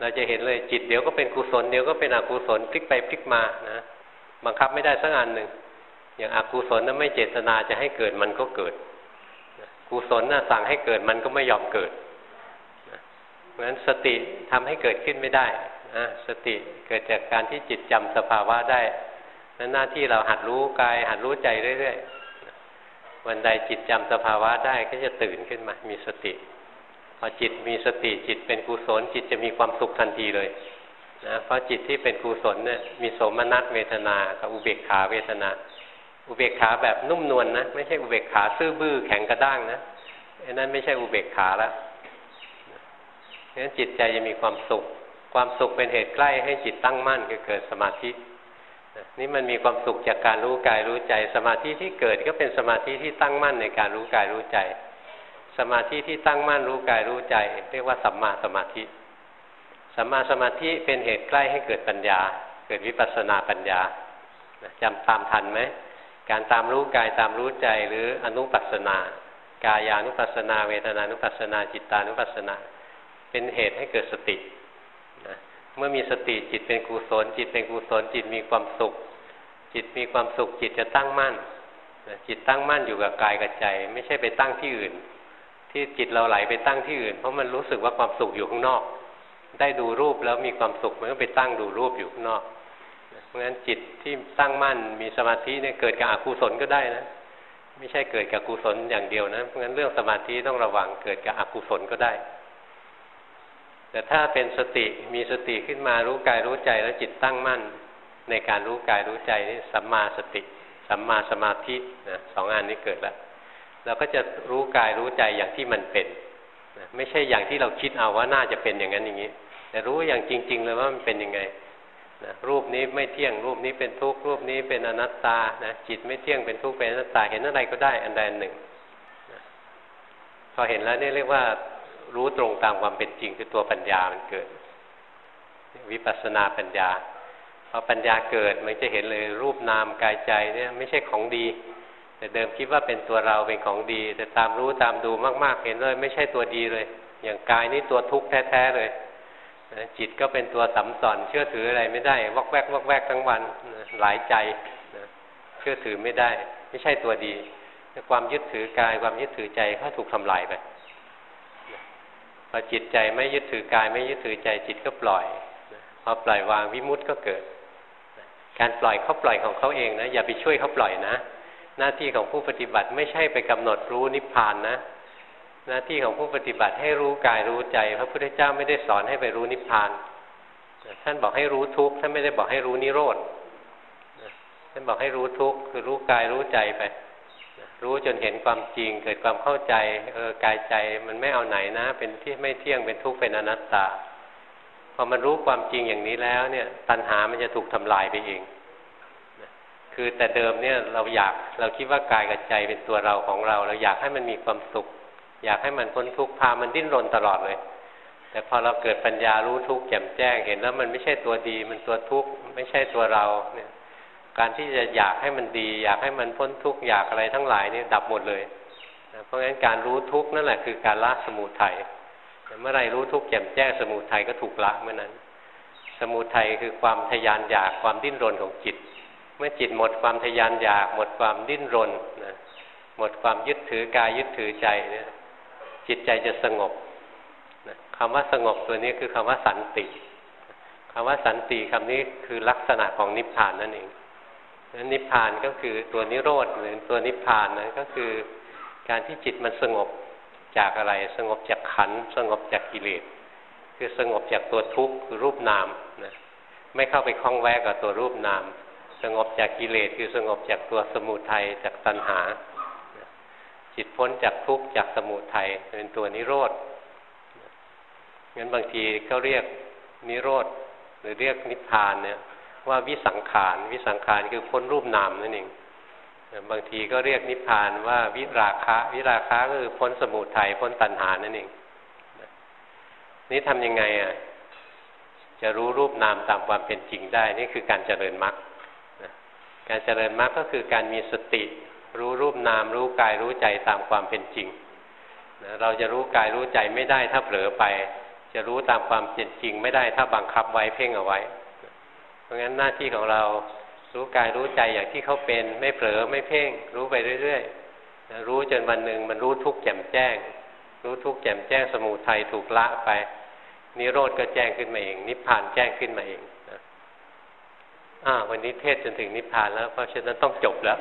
เราจะเห็นเลยจิตเดี๋ยวก็เป็นกุศลเดี๋ยวก็เป็นอกุศลพลิกไปพลิกมานะบังคับไม่ได้สักอันหนึ่งอย่างอกุศลนั้นไม่เจตนาจะให้เกิดมันก็เกิดกุศลน่ะสั่งให้เกิดมันก็ไม่ยอมเกิดเพราะฉะนั้นสติทำให้เกิดขึ้นไม่ได้นะสติเกิดจากการที่จิตจำสภาวะได้นั้นหน้าที่เราหัดรู้กายหัดรู้ใจเรื่อยๆวันใดจิตจำสภาวะได้ก็จะตื่นขึ้นมา มีสติ พอจิตมีสติจิตเป็นกุศล จิตจะมีความสุขทันทีเลยนะเพราะจิตที่เป็นกุศลเนี่ยมีโสมนัสเวทนากับอุเบกขาเวทนา อุเบกขาแบบนุ่มนวลนนะไม่ใช่อุเบกขาซื่อบื้อแข็งกระด้างนะอันนั้นไม่ใช่อุเบกขาแล้วเพราะฉะนั้นจิตใจจะมีความสุข ความสุขเป็นเหตุใกล้ให้จิตตั้งมั่นเกิดสมาธินี่มันมีความสุขจากการรู้กายรู้ใจ สมาธิที่เกิดก็เป็นสมาธิที่ตั้งมั่นในการรู้กายรู้ใจ สมาธิที่ตั้งมั่นรู้กายรู้ใจ เรียกว่าสัมมาสมาธิสัมมาสมาธิเป็นเหตุใกล้ให้เกิดปัญญา เกิดวิปัสสนาปัญญาจำตามทันไหมการตามรู้กายตามรู้ใจหรืออนุปัสนากายานุปัสนา เวทนานุปัสนาจิตานุปัสนา เป็นเหตุให้เกิดสติเมื่อมีสติจิตเป็นกุศลจิตเป็นกุศลจิตมีความสุข จิตมีความสุขจิตจะตั้งมั่นจิตตั้งมั่นอยู่กับกายกับใจ ไม่ใช่ไปตั้งที่อื่น ที่จิตเราไหลไปตั้งที่อื่น เพราะมันรู้สึกว่าความสุขอยู่ข้างนอก ได้ดูรูปแล้วมีความสุขมันก็ไปตั้งดูรูปอยู่ข้างนอก เพราะฉะนั้นจิตที่ตั้งมั่นมีสมาธิเนี่ยเกิดกับอกุศลก็ได้นะ ไม่ใช่เกิดกับกุศลอย่างเดียวนะ เพราะฉะนั้นเรื่องสมาธิต้องระวังเกิดกับอกุศลก็ได้ แต่ถ้าเป็นสติมีสติขึ้นมารู้กายรู้ใจแล้วจิตตั้งมั่น ในการรู้กายรู้ใจนี่สัมมาสติ สัมมาสมาธินะสองอันนี้เกิดแล้ว เราก็จะรู้กายรู้ใจอย่างที่มันเป็นไม่ใช่อย่างที่เราคิดเอาว่าน่าจะเป็นอย่างนั้นอย่างนี้ แต่รู้อย่างจริง ๆ เลยว่ามันเป็นยังไงนะรูปนี้ไม่เที่ยงรูปนี้เป็นทุกข์รูปนี้เป็นอนัตตานะจิตไม่เที่ยงเป็นทุกข์เป็นอนัตตาเห็นอะไรก็ได้อันใดอันหนึ่งนะพอเห็นแล้วนี่เรียกว่า รู้ตรงตามความเป็นจริงคือตัวปัญญามันเกิด วิปัสสนาปัญญาพอปัญญาเกิดมันจะเห็นเลยรูปนามกายใจเนี่ย ไม่ใช่ของดี แต่เดิมคิดว่าเป็นตัวเราเป็นของดี แต่ตามรู้ตามดูมาก ๆ เห็นเลย ไม่ใช่ตัวดีเลย อย่างกายนี่ตัวทุกข์แท้ๆเลยจิตก็เป็นตัวสัมสอนเชื่อถืออะไรไม่ได้วอกแวกวอกแวกทั้งวันหลายใจเชื่อถือไม่ได้ ไม่ใช่ตัวดีความยึดถือกายความยึดถือใจเขาถูกทำลายไปพอจิตใจไม่ยึดถือกาย ไม่ยึดถือใจจิตก็ปล่อยพอปล่อยวางวิมุตต์ก็เกิด การปล่อยเขาปล่อยของเขาเองนะอย่าไปช่วยเขาปล่อยนะ หน้าที่ของผู้ปฏิบัติไม่ใช่ไปกำหนดรู้นิพพานนะ หน้าที่ของผู้ปฏิบัติให้รู้กายรู้ใจ พระพุทธเจ้าไม่ได้สอนให้ไปรู้นิพพาน ท่านบอกให้รู้ทุกข์ท่านไม่ได้บอกให้รู้นิโรธท่านบอกให้รู้ทุกข์คือรู้กายรู้ใจไป รู้จนเห็นความจริง เกิดความเข้าใจเออกายใจมันไม่เอาไหนนะ เป็นที่ไม่เที่ยงเป็นทุกข์เป็นอนัตตาพอมันรู้ความจริงอย่างนี้แล้วเนี่ย ตัณหามันจะถูกทำลายไปเอง คือแต่เดิมเนี่ยเราอยากเราคิดว่ากายกับใจเป็นตัวเราของเรา เราอยากให้มันมีความสุข อยากให้มันพ้นทุกข์พามันดิ้นรนตลอดเลย แต่พอเราเกิดปัญญารู้ทุกข์แจ่มแจ้งเห็นแล้วมันไม่ใช่ตัวดี มันตัวทุกข์ไม่ใช่ตัวเราเนี่ย การที่จะอยากให้มันดี อยากให้มันพ้นทุกข์อยากอะไรทั้งหลายนี่ดับหมดเลยนะเพราะงั้นการรู้ทุกข์นั่นแหละคือการละสมุทัยเมื่อไรรู้ทุกข์แจ่มแจ้งสมุทัยก็ถูกละเมื่อนั้น สมุทัยคือความทยานอยากความดิ้นรนของจิต เมื่อจิตหมดความทยานอยาก หมดความดิ้นรนนะหมดความยึดถือกายยึดถือใจเนี่ย จิตใจจะสงบนะคำว่าสงบตัวนี้คือคำว่าสันติคำว่าสันติคำนี้คือลักษณะของนิพพานนั่นเองนั้นนิพพานก็คือตัวนิโรธหรือตัวนิพพานนั้นก็คือการที่จิตมันสงบจากอะไร สงบจากขันสงบจากกิเลสคือสงบจากตัวทุกข์คือรูปนามนะไม่เข้าไปคล้องแวะกับตัวรูปนาม สงบจากกิเลสคือสงบจากตัวสมุทัยจากตัณหา จิตพ้นจากทุกข์จากสมุทัยเป็นตัวนิโรธงั้นบางทีก็เรียกนิโรธหรือเรียกนิพพานเนี่ยว่าวิสังขารวิสังขารคือพ้นรูปนามนั่นเองบางทีก็เรียกนิพพานว่าวิราคะ วิราคะก็คือพ้นสมุทัยพ้นตัณหานั่นเองนี่ทำยังไงอะจะรู้รูปนามตามความเป็นจริงได้ นี่คือการเจริญมรรค การเจริญมรรคก็คือการมีสติ รู้รูปนาม รู้กายรู้ใจตามความเป็นจริงเราจะรู้กายรู้ใจไม่ได้ถ้าเผลอไป จะรู้ตามความเป็นจริง ไม่ได้ถ้าบังคับไว้เพ่งเอาไว้ เพราะงั้นหน้าที่ของเรารู้กายรู้ใจอย่างที่เขาเป็น ไม่เผลอไม่เพ่ง รู้ไปเรื่อยๆรู้จนวันหนึ่งมันรู้ทุกข์แจ่มแจ้ง รู้ทุกข์แจ่มแจ้งสมุทัยถูกละไปนิโรธก็แจ้งขึ้นมาเอง นิพพานแจ้งขึ้นมาเอง อ่าวันนี้เทศจนถึงนิพพานแล้ว เพราะฉะนั้นต้องจบแล้ว